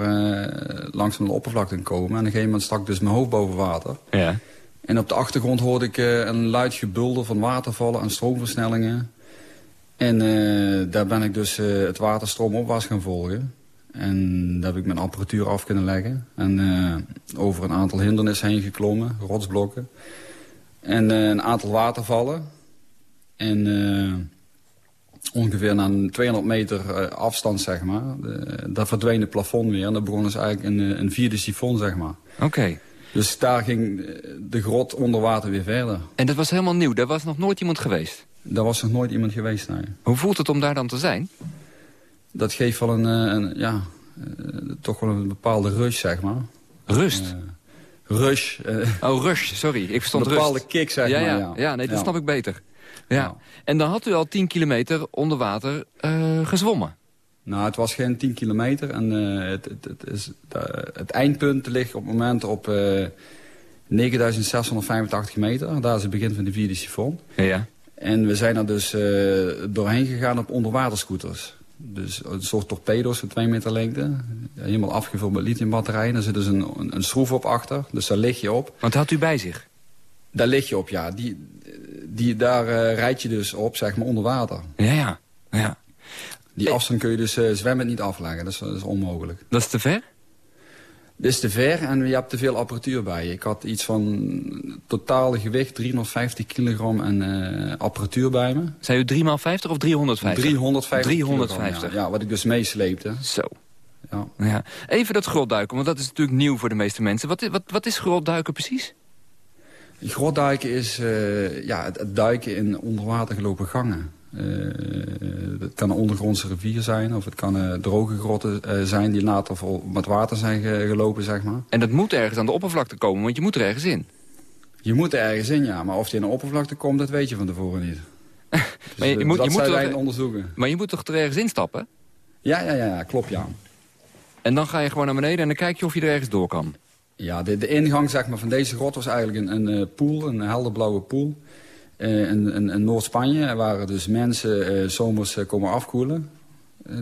langzaam de oppervlakte komen. En op een gegeven moment stak dus mijn hoofd boven water. Ja. En op de achtergrond hoorde ik eh, een luid gebulder van watervallen en stroomversnellingen. En eh, daar ben ik dus eh, het waterstroomopwaarts gaan volgen. En daar heb ik mijn apparatuur af kunnen leggen. En over een aantal hindernissen heen geklommen, rotsblokken. En een aantal watervallen. En ongeveer na een 200 meter afstand, zeg maar, daar verdween het plafond weer. En dan begon dus eigenlijk een, een vierde sifon, zeg maar. Oké. Dus daar ging eh, de grot onder water weer verder. En dat was helemaal nieuw, daar was nog nooit iemand geweest? Daar was nog nooit iemand geweest, nee. Hoe voelt het om daar dan te zijn? Dat geeft wel een, eh, een ja, eh, toch wel een bepaalde rush, zeg maar. Rust? Rush. Oh, rush, sorry. Ik verstond Een bepaalde rust. kick, zeg ja, maar, Ja, ja. ja nee, dat Ja. snap ik beter. Ja. En dan had u al 10 kilometer onder water gezwommen. Nou, het was geen 10 kilometer. En eh, het, het, het, is, het eindpunt ligt op het moment op eh 9685 meter. Daar is het begin van de vierde sifon. Ja. En we zijn er dus eh, doorheen gegaan op onderwaterscooters. Dus een soort torpedo's van 2 meter lengte. Helemaal afgevuld met lithiumbatterijen. Daar zit dus een, een, een schroef op achter. Dus daar lig je op. Want had u bij zich? Daar lig je op, ja. Die, die, daar eh, rijd je dus op, zeg maar, onder water. Ja, ja. ja. Die afstand kun je dus eh, zwemmen niet afleggen. Dat is, dat is onmogelijk. Dat is te ver? Dit is te ver en je hebt te veel apparatuur bij je. Ik had iets van totale gewicht, 350 kilogram en eh, apparatuur bij me. Zijn u 3 x 50 of 350? 350 350. kilogram, ja. Ja, wat ik dus meesleepte. Zo. Ja. Ja. Even dat grotduiken, want dat is natuurlijk nieuw voor de meeste mensen. Wat, wat, wat is grotduiken precies? Grotduiken is eh, ja, het, het duiken in onderwater gelopen gangen. Eh, het kan een ondergrondse rivier zijn of het kan eh, droge grotten eh, zijn die later vol met water zijn ge- gelopen, zeg maar. En dat moet ergens aan de oppervlakte komen, want je moet er ergens in. Je moet er ergens in, ja. Maar of die in de oppervlakte komt, dat weet je van tevoren niet. Dus, Maar je, je moet, dat je moet wij onderzoeken. Maar je moet toch er ergens instappen? Ja, ja, ja, ja, klopt, ja. En dan ga je gewoon naar beneden en dan kijk je of je er ergens door kan. Ja, de, de ingang zeg maar, van deze grot was eigenlijk een, een pool, een helderblauwe pool. Eh, in, in, in Noord-Spanje waar dus mensen eh, zomers eh, komen afkoelen.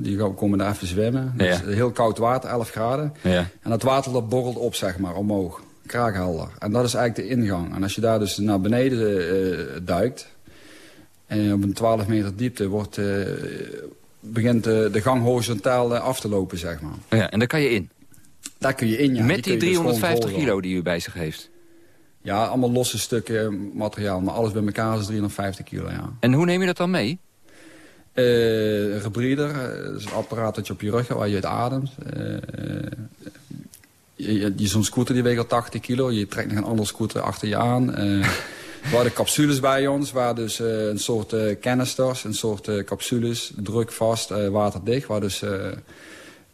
Die gaan- komen daar even zwemmen. Ja. Dus heel koud water, 11 graden. Ja. En dat water dat borrelt op, zeg maar, omhoog. Kraakhelder. En dat is eigenlijk de ingang. En als je daar dus naar beneden duikt... en op een 12 meter diepte wordt, begint de, de gang horizontaal af te lopen, zeg maar. Ja, en daar kan je in. Daar kun je in, ja. Met die kun je dus gewoon 350 volgen. kilo die u bij zich heeft. Ja, allemaal losse stukken materiaal. Maar alles bij elkaar is 350 kilo, ja. En hoe neem je dat dan mee? Eh, een rebreather, eh, dat is een apparaat dat je op je rug hebt waar je het ademt. Eh, je, zo'n scooter die weegt al 80 kilo. Je trekt nog een andere scooter achter je aan. Eh, we hadden capsules bij ons, waar dus eh, een soort eh, canisters, een soort eh, capsules, drukvast, eh, waterdicht, waar dus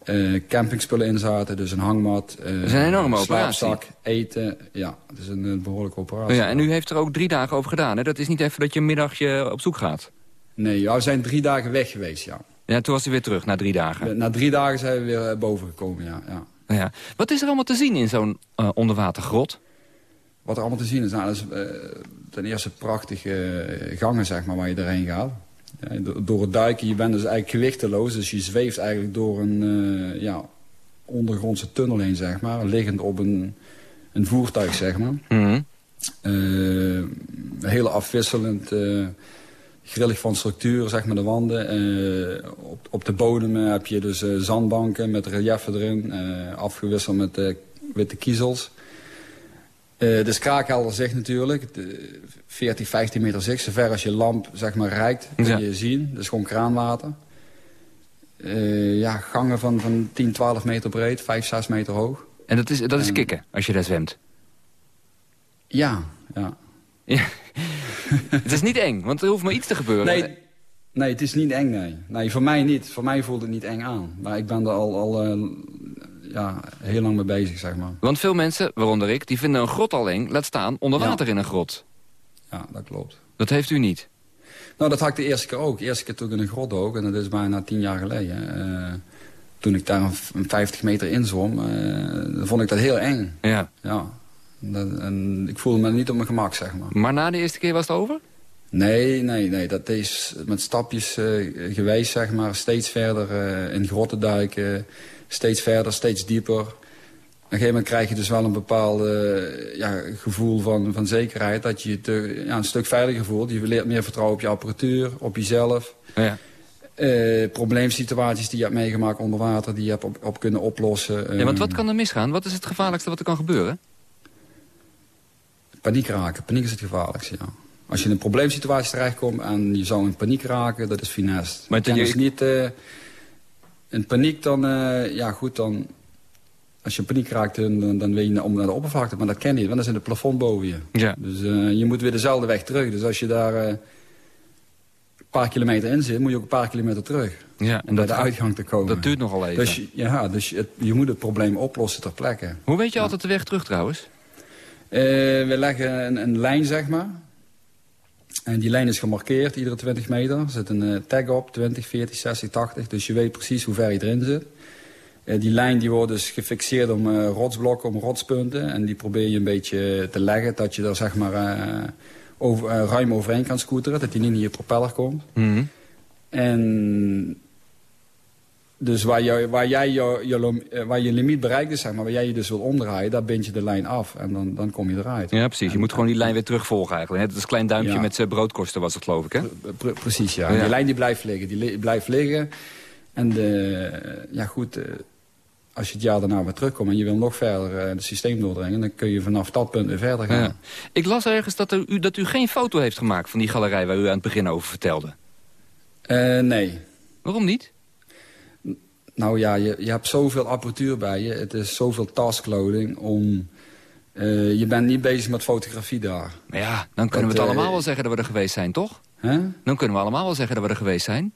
eh, campingspullen in zaten. Dus een hangmat, is een enorme operatie. slaapzak, eten. Ja, het is een, eh, behoorlijke operatie. Oh ja, en u heeft er ook drie dagen over gedaan. Hè? Dat is niet even dat je een middagje op zoek gaat. Nee, ja, we zijn drie dagen weg geweest, ja. Ja, toen was hij weer terug, na drie dagen. Na drie dagen zijn we weer eh, boven gekomen, ja. ja. Nou ja. Wat is er allemaal te zien in zo'n eh, onderwatergrot? Wat er allemaal te zien is, nou, dat is ten eerste prachtige gangen, zeg maar, waar je erheen gaat. Door het duiken, je bent dus eigenlijk gewichteloos. Dus je zweeft eigenlijk door een eh, ja, ondergrondse tunnel heen, zeg maar. Liggend op een, een voertuig, zeg maar. Mhm. Eh, hele afwisselend, eh, grillig van structuur, zeg maar, de wanden. Op, op de bodem heb je dus zandbanken met reliefen erin, afgewisseld met witte kiezels. Eh dus kraakhelder zicht natuurlijk, de 14, 15 meter zicht, zover als je lamp zeg maar rijkt, kun Ja. je zien. Dat is gewoon kraanwater. Eh, ja, gangen van, van 10, 12 meter breed, 5, 6 meter hoog. En dat is, dat is En- kicken, als je daar zwemt. Ja, ja. Het is niet eng, want er hoeft maar iets te gebeuren. Nee, nee, het is niet eng, nee. Nee, voor mij niet. Voor mij voelt het niet eng aan. Maar ik ben er al, al eh, ja, heel lang mee bezig, zeg maar. Want veel mensen, waaronder ik, die vinden een grot al eng. Laat staan onder water in een grot. Ja, dat klopt. Dat heeft u niet. Nou, dat had ik de eerste keer ook. De eerste keer toen ik in een grot ook. En dat is bijna tien jaar geleden. Eh, toen ik daar een, v- een 50 meter in zwom, eh, vond ik dat heel eng. Ja. Ja. Dat, en ik voelde me niet op mijn gemak, zeg maar. Maar na de eerste keer was het over? Nee, nee, nee. Dat is met stapjes eh, geweest, zeg maar. Steeds verder in grotten duiken. Steeds verder, steeds dieper. Op een gegeven moment krijg je dus wel een bepaald eh, ja, gevoel van, van zekerheid. Dat je je te, ja, een stuk veiliger voelt. Je leert meer vertrouwen op je apparatuur, op jezelf. Ja. Eh, probleemsituaties die je hebt meegemaakt onder water, die je hebt op, op kunnen oplossen. Ja, want Ehm, wat kan er misgaan? Wat is het gevaarlijkste wat er kan gebeuren? Paniek raken. Paniek is het gevaarlijkste, ja. Als je in een probleemsituatie terechtkomt en je zou in paniek raken, dat is finesse. Maar Maar je- is niet... eh, in paniek dan, eh, ja goed, dan... Als je in paniek raakt, dan, dan- dan wil je om naar de oppervlakte. Maar dat ken je niet, want dat is in het plafond boven je. Ja. Dus eh, je moet weer dezelfde weg terug. Dus als je daar eh, een paar kilometer in zit, moet je ook een paar kilometer terug. Ja, om bij de uitgang te komen. Dat duurt nogal even. Dus, je- ja, dus je, het- je moet het probleem oplossen ter plekke. Hoe weet je altijd de weg terug trouwens? We leggen een, een lijn, zeg maar. En die lijn is gemarkeerd, iedere 20 meter. Er zit een eh, tag op, 20, 40, 60, 80. Dus je weet precies hoe ver je erin zit. Eh, die lijn die wordt dus gefixeerd om eh, rotsblokken, om rotspunten. En die probeer je een beetje te leggen, dat je er zeg maar over, ruim overheen kan scooteren. Dat die niet in je propeller komt. Mhm. En dus waar, jou, waar, jij je, lo- eh, waar je limiet bereikt is, zeg maar, waar jij je dus wil omdraaien, daar bind je de lijn af. En dan, dan kom je eruit. Ja, precies. Je moet gewoon die lijn weer terugvolgen eigenlijk. Net als een klein duimpje Ja. met zijn broodkosten was het geloof ik, hè? Pre- precies, ja. Ja. Die lijn die blijft liggen. Die li- blijft liggen. En de, ja goed, eh, als je het jaar daarna weer terugkomt en je wil nog verder eh, het systeem doordringen... dan kun je vanaf dat punt weer verder gaan. Ja. Ik las ergens dat, er, u, dat u geen foto heeft gemaakt van die galerij waar u aan het begin over vertelde. Eh, nee. Waarom niet? Nou ja, je, je hebt zoveel apparatuur bij je. Het is zoveel taskloading om... eh, je bent niet bezig met fotografie daar. Maar ja, dan kunnen we het eh, allemaal wel zeggen dat we er geweest zijn, toch? Hè? Dan kunnen we allemaal wel zeggen dat we er geweest zijn.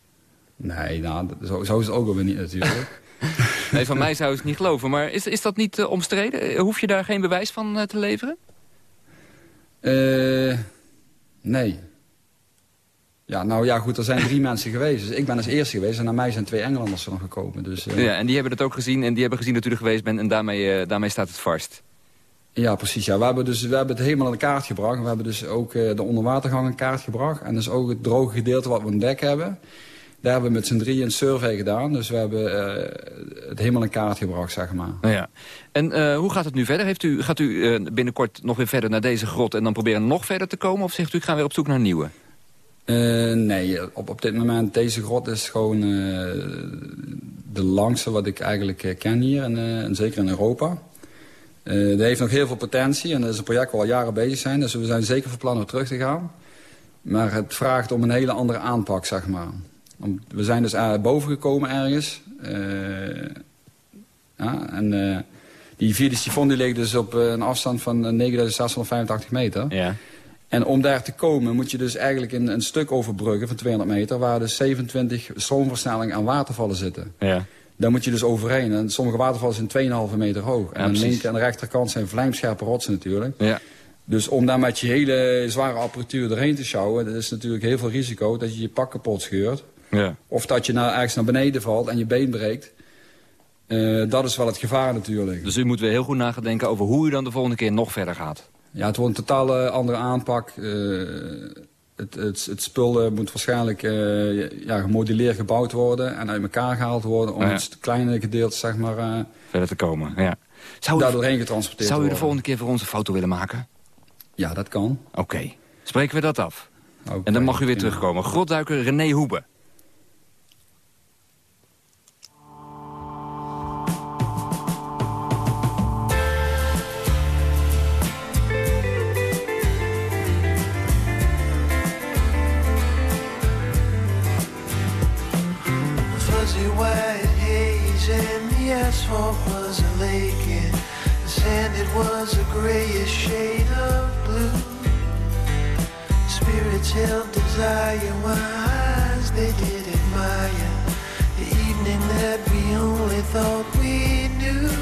Nee, nou, zo, zo is het ook alweer niet natuurlijk. Nee, van mij zou je het niet geloven. Maar is, is dat niet eh, omstreden? Hoef je daar geen bewijs van te leveren? Nee. Ja, nou ja, goed, er zijn drie mensen geweest. Dus ik ben als eerste geweest en na mij zijn twee Engelanders er nog gekomen. Dus, eh, Ja, en die hebben het ook gezien en die hebben gezien dat u er geweest bent... en daarmee, eh, daarmee staat het vast. Ja, precies. Ja. We, hebben dus, we hebben het helemaal aan de kaart gebracht. We hebben dus ook eh, de onderwatergang in kaart gebracht. En dus ook het droge gedeelte wat we aan dek hebben. Daar hebben we met z'n drieën een survey gedaan. Dus we hebben het helemaal in kaart gebracht, zeg maar. Nou ja. En hoe gaat het nu verder? Heeft u, gaat u binnenkort nog weer verder naar deze grot... en dan proberen nog verder te komen? Of zegt u, ik ga weer op zoek naar nieuwe? Eh, nee, op, op dit moment, deze grot is gewoon eh, de langste wat ik eigenlijk ken hier. En, eh, en zeker in Europa. Dat heeft nog heel veel potentie en dat is een project waar we al jaren bezig zijn. Dus we zijn zeker van plan om terug te gaan. Maar het vraagt om een hele andere aanpak, zeg maar. We zijn dus boven gekomen ergens. Ja, en die vierde sifon die ligt dus op een afstand van eh, 9685 meter. Ja. En om daar te komen moet je dus eigenlijk een, een stuk overbruggen van 200 meter... waar dus 27 stroomversnellingen aan watervallen zitten. Ja. Daar moet je dus overheen. En sommige watervallen zijn 2,5 meter hoog. En Ja, aan de linker en de rechterkant zijn vlijmscherpe rotsen natuurlijk. Ja. Dus om daar met je hele zware apparatuur doorheen te sjouwen... dat is natuurlijk heel veel risico dat je je pak kapot scheurt. Ja. Of dat je nou ergens naar beneden valt en je been breekt. Eh, dat is wel het gevaar natuurlijk. Dus u moet weer heel goed nadenken over hoe u dan de volgende keer nog verder gaat. Ja, het wordt een totaal eh, andere aanpak. Eh, het, het, het spul eh, moet waarschijnlijk eh, ja, gemodelleerd gebouwd worden... en uit elkaar gehaald worden om Ja. het kleine gedeelte zeg maar, Verder te komen, ja. Zou u, daar doorheen getransporteerd zou u de volgende keer voor ons een foto willen maken? Ja, dat kan. Oké. Spreken we dat af? En dan mag u weer terugkomen. Grotduiker René Hoebe. The was a lake and the sand it was a grayish shade of blue. Spirits held desire eyes they did admire the evening that we only thought we knew.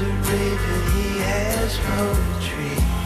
the desert raven he has poetry.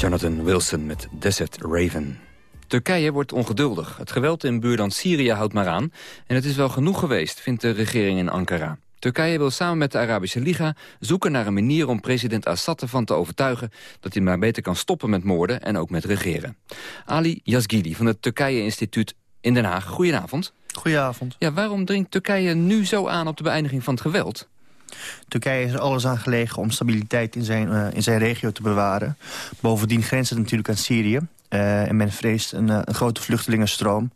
Jonathan Wilson met Desert Raven. Turkije wordt ongeduldig. Het geweld in buurland Syrië houdt maar aan. En het is wel genoeg geweest, vindt de regering in Ankara. Turkije wil samen met de Arabische Liga zoeken naar een manier om president Assad ervan te overtuigen dat hij maar beter kan stoppen met moorden en ook met regeren. Ali Yazgidi van het Turkije Instituut in Den Haag, goedenavond. Goedenavond. Ja, waarom dringt Turkije nu zo aan op de beëindiging van het geweld? Turkije is er alles aan gelegen om stabiliteit in zijn, uh, in zijn regio te bewaren. Bovendien grenst het natuurlijk aan Syrië. Uh, en men vreest een, een grote vluchtelingenstroom.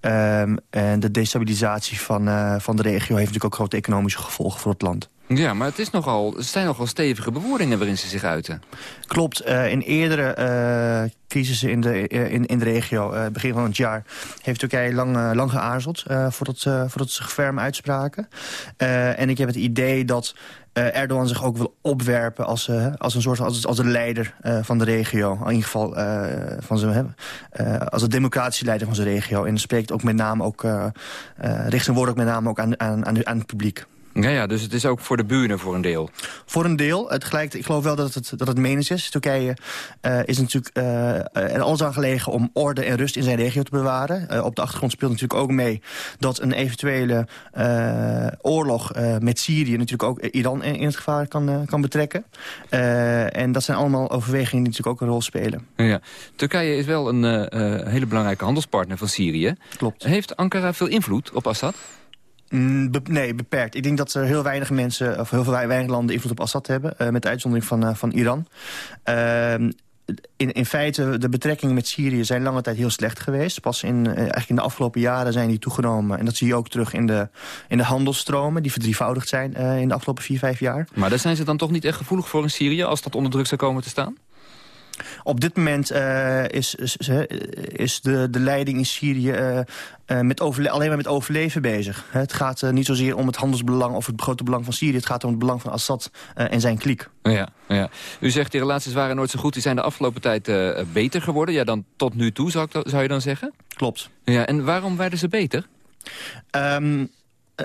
Um, en de destabilisatie van, uh, van de regio heeft natuurlijk ook grote economische gevolgen voor het land. Ja, maar het, is nogal, het zijn nogal stevige bewoordingen waarin ze zich uiten. Klopt. Uh, in eerdere crisissen in de, in, in de regio, begin van het jaar... heeft Turkije lang, lang geaarzeld voordat, voordat ze zich ferm uitspraken. en ik heb het idee dat Erdogan zich ook wil opwerpen als, uh, als een soort als, als de leider uh, van de regio. In ieder geval van zijn, als de democratische leider van zijn regio. En spreekt ook met name ook, richt zijn woord ook met name ook aan, aan, aan het publiek. Ja, ja, dus het is ook voor de buren voor een deel. Voor een deel. Het gelijk, ik geloof wel dat het, dat het menens is. Turkije uh, is natuurlijk uh, er alles aan gelegen om orde en rust in zijn regio te bewaren. Uh, op de achtergrond speelt natuurlijk ook mee dat een eventuele oorlog met Syrië natuurlijk ook Iran in, in het gevaar kan, kan betrekken. en dat zijn allemaal overwegingen die natuurlijk ook een rol spelen. Ja. Turkije is wel een hele belangrijke handelspartner van Syrië. Klopt. Heeft Ankara veel invloed op Assad? Mm, nee, beperkt. Ik denk dat er heel weinig mensen, of heel veel weinig landen invloed op Assad hebben. Uh, met de uitzondering van, uh, van Iran. Uh, in, in feite, de betrekkingen met Syrië zijn lange tijd heel slecht geweest. Pas in, eigenlijk in de afgelopen jaren zijn die toegenomen. En dat zie je ook terug in de, in de handelsstromen... die verdrievoudigd zijn in de afgelopen vier, vijf jaar. Maar daar zijn ze dan toch niet echt gevoelig voor in Syrië... als dat onder druk zou komen te staan? Op dit moment uh, is, is, is de, de leiding in Syrië uh, uh, met alleen maar met overleven bezig. Het gaat niet zozeer om het handelsbelang of het grote belang van Syrië. Het gaat om het belang van Assad en zijn kliek. Ja, ja. U zegt die relaties waren nooit zo goed. Die zijn de afgelopen tijd beter geworden. Ja, dan tot nu toe zou, ik, zou je dan zeggen? Klopt. Ja, en waarom werden ze beter? Um,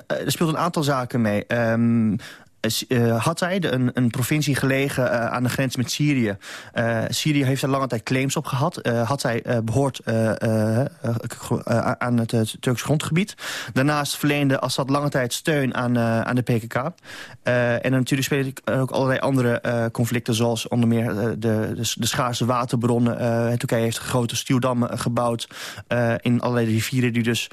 er speelt een aantal zaken mee. Um, uh, Hatay, een, een provincie gelegen uh, aan de grens met Syrië. Uh, Syrië heeft er lange tijd claims op gehad. Hatay behoort aan het, het Turks grondgebied. Daarnaast verleende Assad lange tijd steun aan, aan de PKK. en natuurlijk spelen ook allerlei andere conflicten... zoals onder meer de, de, de schaarse waterbronnen. Turkije heeft grote stuwdammen gebouwd in allerlei rivieren... die dus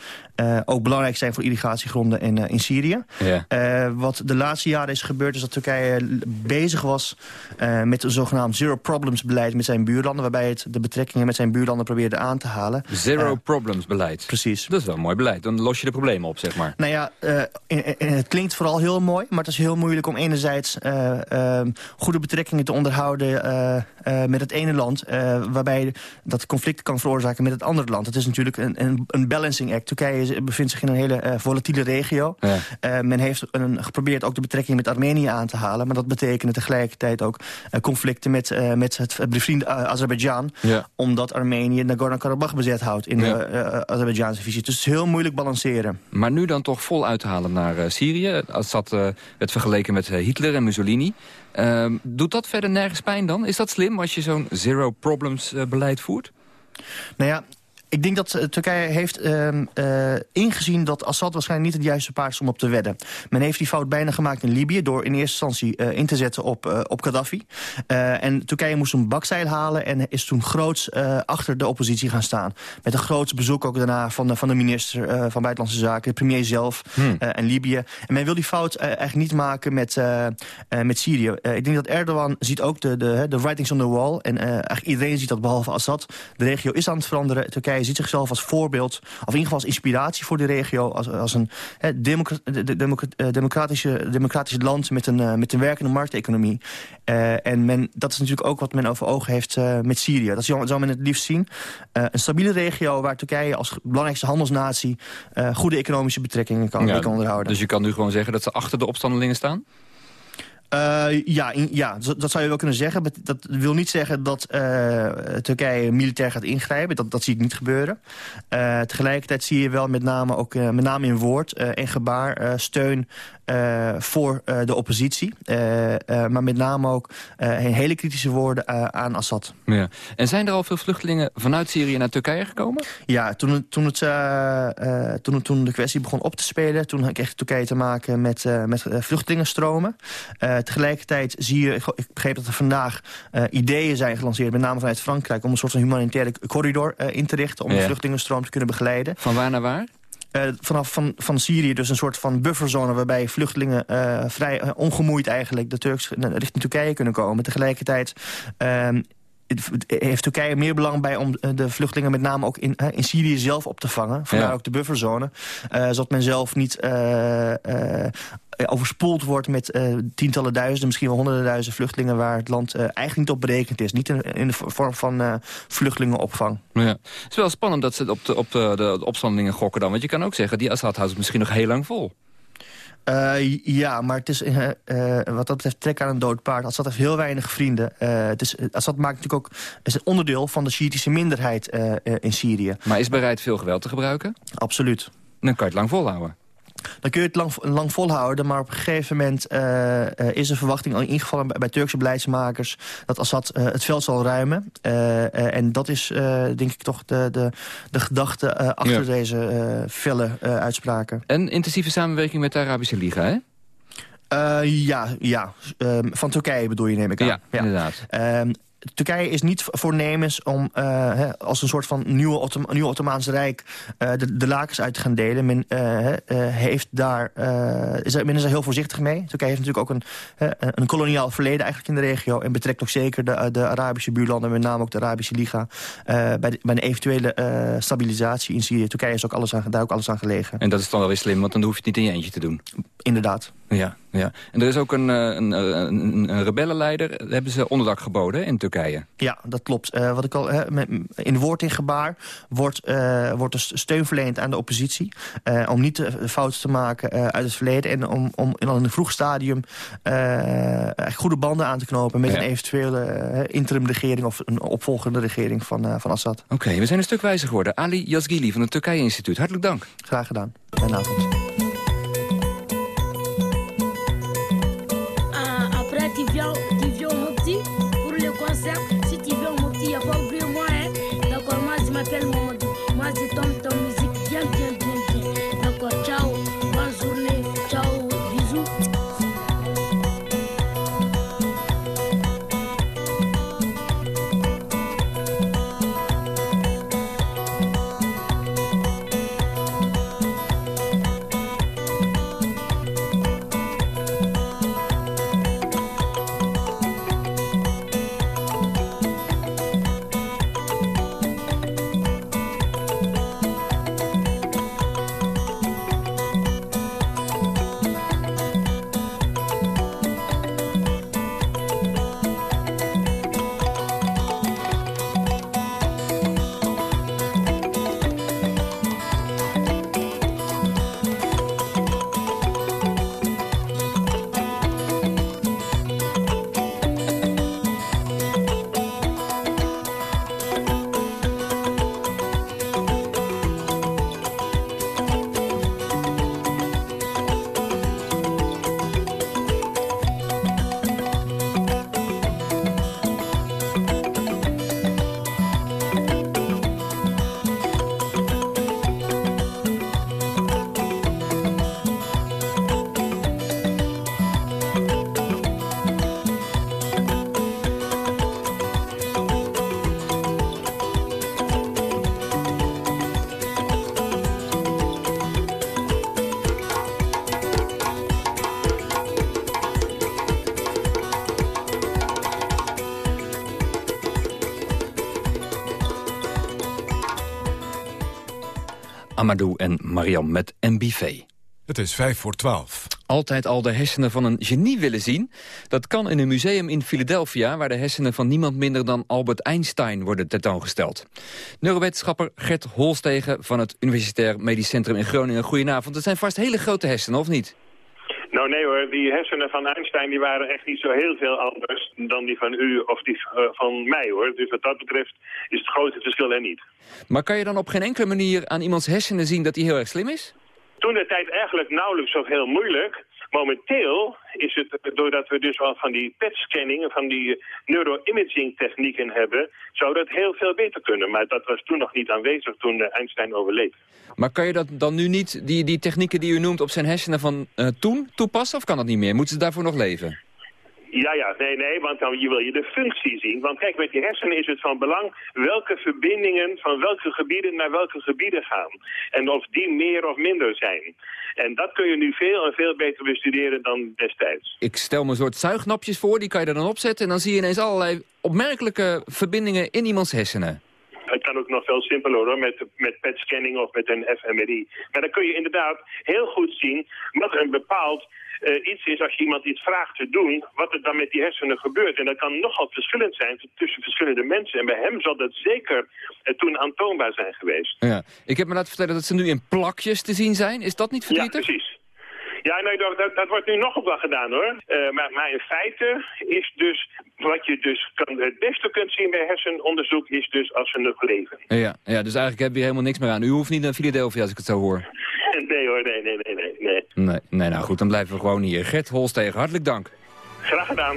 ook belangrijk zijn voor irrigatiegronden in, in Syrië. Ja. wat de laatste jaren is gebeurd is dat Turkije bezig was uh, met een zogenaamd zero problems beleid met zijn buurlanden. Waarbij het de betrekkingen met zijn buurlanden probeerde aan te halen. Zero uh, problems beleid. Precies. Dat is wel een mooi beleid. Dan los je de problemen op, zeg maar. Nou ja, in, in, het klinkt vooral heel mooi. Maar het is heel moeilijk om enerzijds goede betrekkingen te onderhouden met het ene land. waarbij dat conflict kan veroorzaken met het andere land. Het is natuurlijk een, een, een balancing act. Turkije bevindt zich in een hele volatiele regio. Ja. men heeft een, geprobeerd ook de betrekking met Armenië aan te halen. Maar dat betekende tegelijkertijd ook uh, conflicten met, uh, met het bevriende uh, Azerbeidzjan. Ja. Omdat Armenië Nagorno-Karabakh bezet houdt in Ja. de Azerbeidzjaanse visie. Dus het is heel moeilijk balanceren. Maar nu dan toch vol uithalen naar Syrië. Als dat werd vergeleken met Hitler en Mussolini. Ehm, doet dat verder nergens pijn dan? Is dat slim als je zo'n zero problems beleid voert? Nou ja, ik denk dat uh, Turkije heeft uh, uh, ingezien dat Assad waarschijnlijk niet het juiste paard is om op te wedden. Men heeft die fout bijna gemaakt in Libië door in eerste instantie uh, in te zetten op, op Gaddafi. en Turkije moest een bakzeil halen en is toen groots achter de oppositie gaan staan. Met een groot bezoek ook daarna van de, van de minister van Buitenlandse Zaken, de premier zelf Hmm. en Libië. En men wil die fout eigenlijk niet maken met, met Syrië. ik denk dat Erdogan ziet ook de, de, de writings on the wall. En eigenlijk iedereen ziet dat behalve Assad. De regio is aan het veranderen. Turkije ziet zichzelf als voorbeeld, of in ieder geval als inspiratie voor de regio, als, als een he, democra de, democra democratische, democratisch land met een, uh, met een werkende markteconomie. Uh, en men, dat is natuurlijk ook wat men over ogen heeft uh, met Syrië. Dat zou, zou men het liefst zien. een stabiele regio waar Turkije als belangrijkste handelsnatie goede economische betrekkingen kan, Ja, kan onderhouden. Dus je kan nu gewoon zeggen dat ze achter de opstandelingen staan? Uh, ja, in, ja, dat zou je wel kunnen zeggen. Dat, dat wil niet zeggen dat uh, Turkije militair gaat ingrijpen. Dat, dat zie ik niet gebeuren. Uh, tegelijkertijd zie je wel met name, ook, met name in woord en gebaar steun voor de oppositie. maar met name ook hele kritische woorden aan Assad. Ja. En zijn er al veel vluchtelingen vanuit Syrië naar Turkije gekomen? Ja, toen, het, toen, het, toen, toen de kwestie begon op te spelen... toen kreeg Turkije te maken met, met vluchtelingenstromen. Tegelijkertijd zie je, ik begreep dat er vandaag uh, ideeën zijn gelanceerd... met name vanuit Frankrijk, om een soort van humanitaire corridor uh, in te richten... om Ja. de vluchtelingenstroom te kunnen begeleiden. Van waar naar waar? eh, vanaf van, van Syrië dus een soort van bufferzone... waarbij vluchtelingen eh, vrij eh, ongemoeid eigenlijk de Turks, richting Turkije kunnen komen. Tegelijkertijd... heeft Turkije meer belang bij om de vluchtelingen met name ook in, in Syrië zelf op te vangen. Vandaar Ja. ook de bufferzone. eh, zodat men zelf niet eh, eh, overspoeld wordt met eh, tientallen duizenden, misschien wel honderden duizenden vluchtelingen waar het land eh, eigenlijk niet op berekend is. Niet in, in de vorm van eh, vluchtelingenopvang. Ja. Het is wel spannend dat ze op de, op de, de, de opstandelingen gokken dan. Want je kan ook zeggen, die Assad houdt het misschien nog heel lang vol. Eh, ja, maar het is eh, eh, wat dat betreft trek aan een dood paard. Assad heeft heel weinig vrienden. Het is, Assad maakt natuurlijk ook is een onderdeel van de Shiïtische minderheid in Syrië. Maar is bereid veel geweld te gebruiken? Absoluut. Dan kan je het lang volhouden. Dan kun je het lang, lang volhouden, maar op een gegeven moment eh, eh, is er verwachting, in ieder geval bij, bij Turkse beleidsmakers, dat Assad eh, het veld zal ruimen. En dat is denk ik toch de, de, de gedachte achter Ja. deze felle uitspraken. En intensieve samenwerking met de Arabische Liga, hè? Ja, ja. Ehm, van Turkije bedoel je, neem ik aan. Ja, inderdaad. Ehm, Turkije is niet voornemens om eh, als een soort van nieuwe, Ottom nieuw Ottomaans Rijk eh, de, de lakens uit te gaan delen. Men, eh, heeft daar, is er, men is er heel voorzichtig mee. Turkije heeft natuurlijk ook een, een koloniaal verleden eigenlijk in de regio. En betrekt ook zeker de, de Arabische buurlanden, met name ook de Arabische Liga. bij, de, bij een eventuele stabilisatie in Syrië. Turkije is ook alles aan, daar ook alles aan gelegen. En dat is dan wel weer slim, want dan hoef je het niet in je eentje te doen. Inderdaad. Ja, ja. En er is ook een, eh, een, een, een, een rebellenleider, daar hebben ze onderdak geboden in Turkije. Ja, dat klopt. Eh, wat ik al, in woord in gebaar wordt, eh, wordt er steun verleend aan de oppositie. eh, om niet de fouten te maken eh, uit het verleden. En om, om in een vroeg stadium eh, goede banden aan te knopen... met Ja. een eventuele eh, interimregering of een opvolgende regering van, eh, van Assad. Oké, we zijn een stuk wijzer geworden. Ali Yazgili van het Turkije Instituut, hartelijk dank. Graag gedaan. Fijne avond. Amadou en Mariam met MBV. Het is vijf voor twaalf. Altijd al de hersenen van een genie willen zien? Dat kan in een museum in Philadelphia... waar de hersenen van niemand minder dan Albert Einstein worden tentoongesteld. Neurowetenschapper Gert Holstegen van het Universitair Medisch Centrum in Groningen. Goedenavond. Dat zijn vast hele grote hersenen, of niet? Nou nee hoor, die hersenen van Einstein die waren echt niet zo heel veel anders dan die van u of die eh, van mij hoor. Dus wat dat betreft is het grote verschil er niet. Maar kan je dan op geen enkele manier aan iemands hersenen zien dat hij heel erg slim is? Toen de tijd eigenlijk nauwelijks of heel moeilijk. Momenteel is het, doordat we dus al van die PET-scanning, van die neuroimaging technieken hebben, zou dat heel veel beter kunnen. Maar dat was toen nog niet aanwezig toen eh, Einstein overleed. Maar kan je dat dan nu niet, die, die technieken die u noemt, op zijn hersenen van eh, toen toepassen? Of kan dat niet meer? Moeten ze daarvoor nog leven? Ja, ja, nee, nee, want dan je wil je de functie zien. Want kijk, met die hersenen is het van belang welke verbindingen van welke gebieden naar welke gebieden gaan. En of die meer of minder zijn. En dat kun je nu veel en veel beter bestuderen dan destijds. Ik stel me een soort zuignapjes voor, die kan je er dan opzetten... en dan zie je ineens allerlei opmerkelijke verbindingen in iemands hersenen. Het kan ook nog veel simpeler hoor, met, met PET-scanning of met een fMRI. Maar dan kun je inderdaad heel goed zien wat een bepaald eh, iets is als je iemand iets vraagt te doen, wat er dan met die hersenen gebeurt. En dat kan nogal verschillend zijn tussen verschillende mensen. En bij hem zal dat zeker uh, toen aantoonbaar zijn geweest. Ja. Ik heb me laten vertellen dat ze nu in plakjes te zien zijn. Is dat niet verdrietig? Ja, precies. Ja, nee, dat, dat, dat, wordt nu nog op wel gedaan hoor. Uh, maar, maar, in feite is dus, wat je dus kan, het beste kunt zien bij hersenonderzoek, is dus als ze nog leven. Ja, ja, dus eigenlijk heb je helemaal niks meer aan. U hoeft niet naar Philadelphia als ik het zo hoor. Nee hoor, nee, nee, nee, nee. Nee, nee, nee nou goed, dan blijven we gewoon hier. Gert Holstegen, hartelijk dank. Graag gedaan.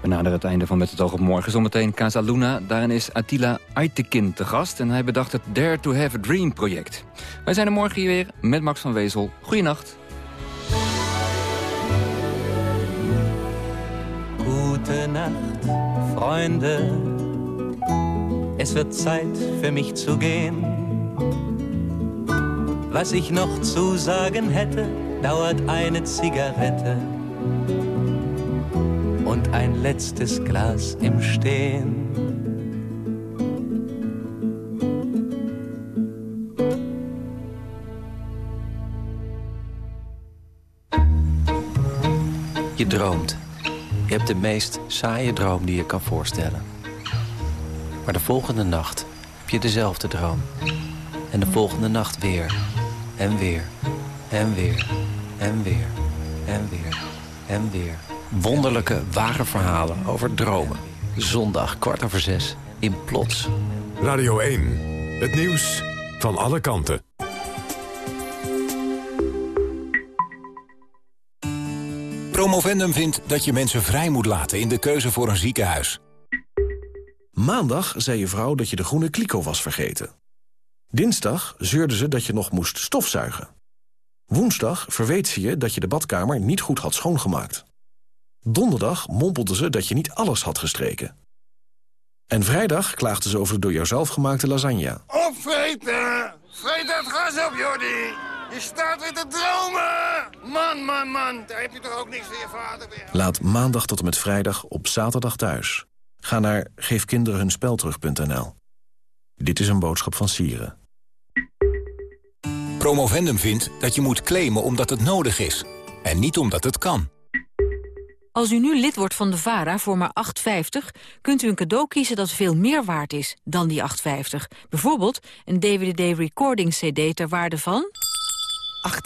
We naderen het einde van Met het oog op morgen. Zometeen Casa Luna. Daarin is Attila Aitekin te gast. En hij bedacht het Dare to Have a Dream project. Wij zijn er morgen hier weer met Max van Wezel. Goeienacht. Gute Nacht, Freunde. Es wird Zeit für mich zu gehen. Was ich noch zu sagen hätte, dauert eine Zigarette und ein letztes Glas im Stehen. Je droomt. Je hebt de meest saaie droom die je kan voorstellen. Maar de volgende nacht heb je dezelfde droom. En de volgende nacht weer. En weer. En weer. En weer. En weer. En weer. Wonderlijke, ware verhalen over dromen. Zondag, kwart over zes, in Plots. Radio 1. Het nieuws van alle kanten. Promovendum vindt dat je mensen vrij moet laten in de keuze voor een ziekenhuis. Maandag zei je vrouw dat je de groene kliko was vergeten. Dinsdag zeurde ze dat je nog moest stofzuigen. Woensdag verweet ze je dat je de badkamer niet goed had schoongemaakt. Donderdag mompelde ze dat je niet alles had gestreken. En vrijdag klaagde ze over de door jouzelf gemaakte lasagne. Opvreten! Vreet dat gas op, Jordi! Je staat weer te dromen! Man, man, man, daar heb je toch ook niks voor je vader weer. Laat maandag tot en met vrijdag op zaterdag thuis. Ga naar geefkinderenhunspelterug.nl. Dit is een boodschap van Sieren. Promovendum vindt dat je moet claimen omdat het nodig is. En niet omdat het kan. Als u nu lid wordt van de VARA voor maar 8,50... kunt u een cadeau kiezen dat veel meer waard is dan die 8,50. Bijvoorbeeld een DVD recording CD ter waarde van...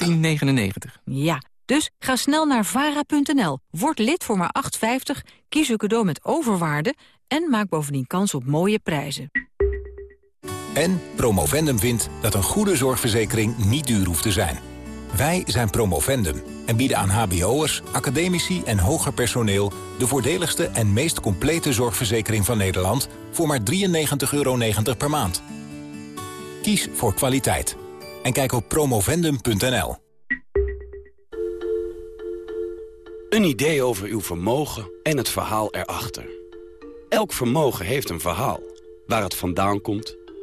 18,99. Ja, dus ga snel naar vara.nl, word lid voor maar 8,50... kies uw cadeau met overwaarde en maak bovendien kans op mooie prijzen. En Promovendum vindt dat een goede zorgverzekering niet duur hoeft te zijn. Wij zijn Promovendum en bieden aan hbo'ers, academici en hoger personeel... de voordeligste en meest complete zorgverzekering van Nederland... voor maar 93,90 euro per maand. Kies voor kwaliteit. En kijk op promovendum.nl. Een idee over uw vermogen en het verhaal erachter. Elk vermogen heeft een verhaal. Waar het vandaan komt,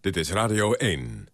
Dit is Radio 1.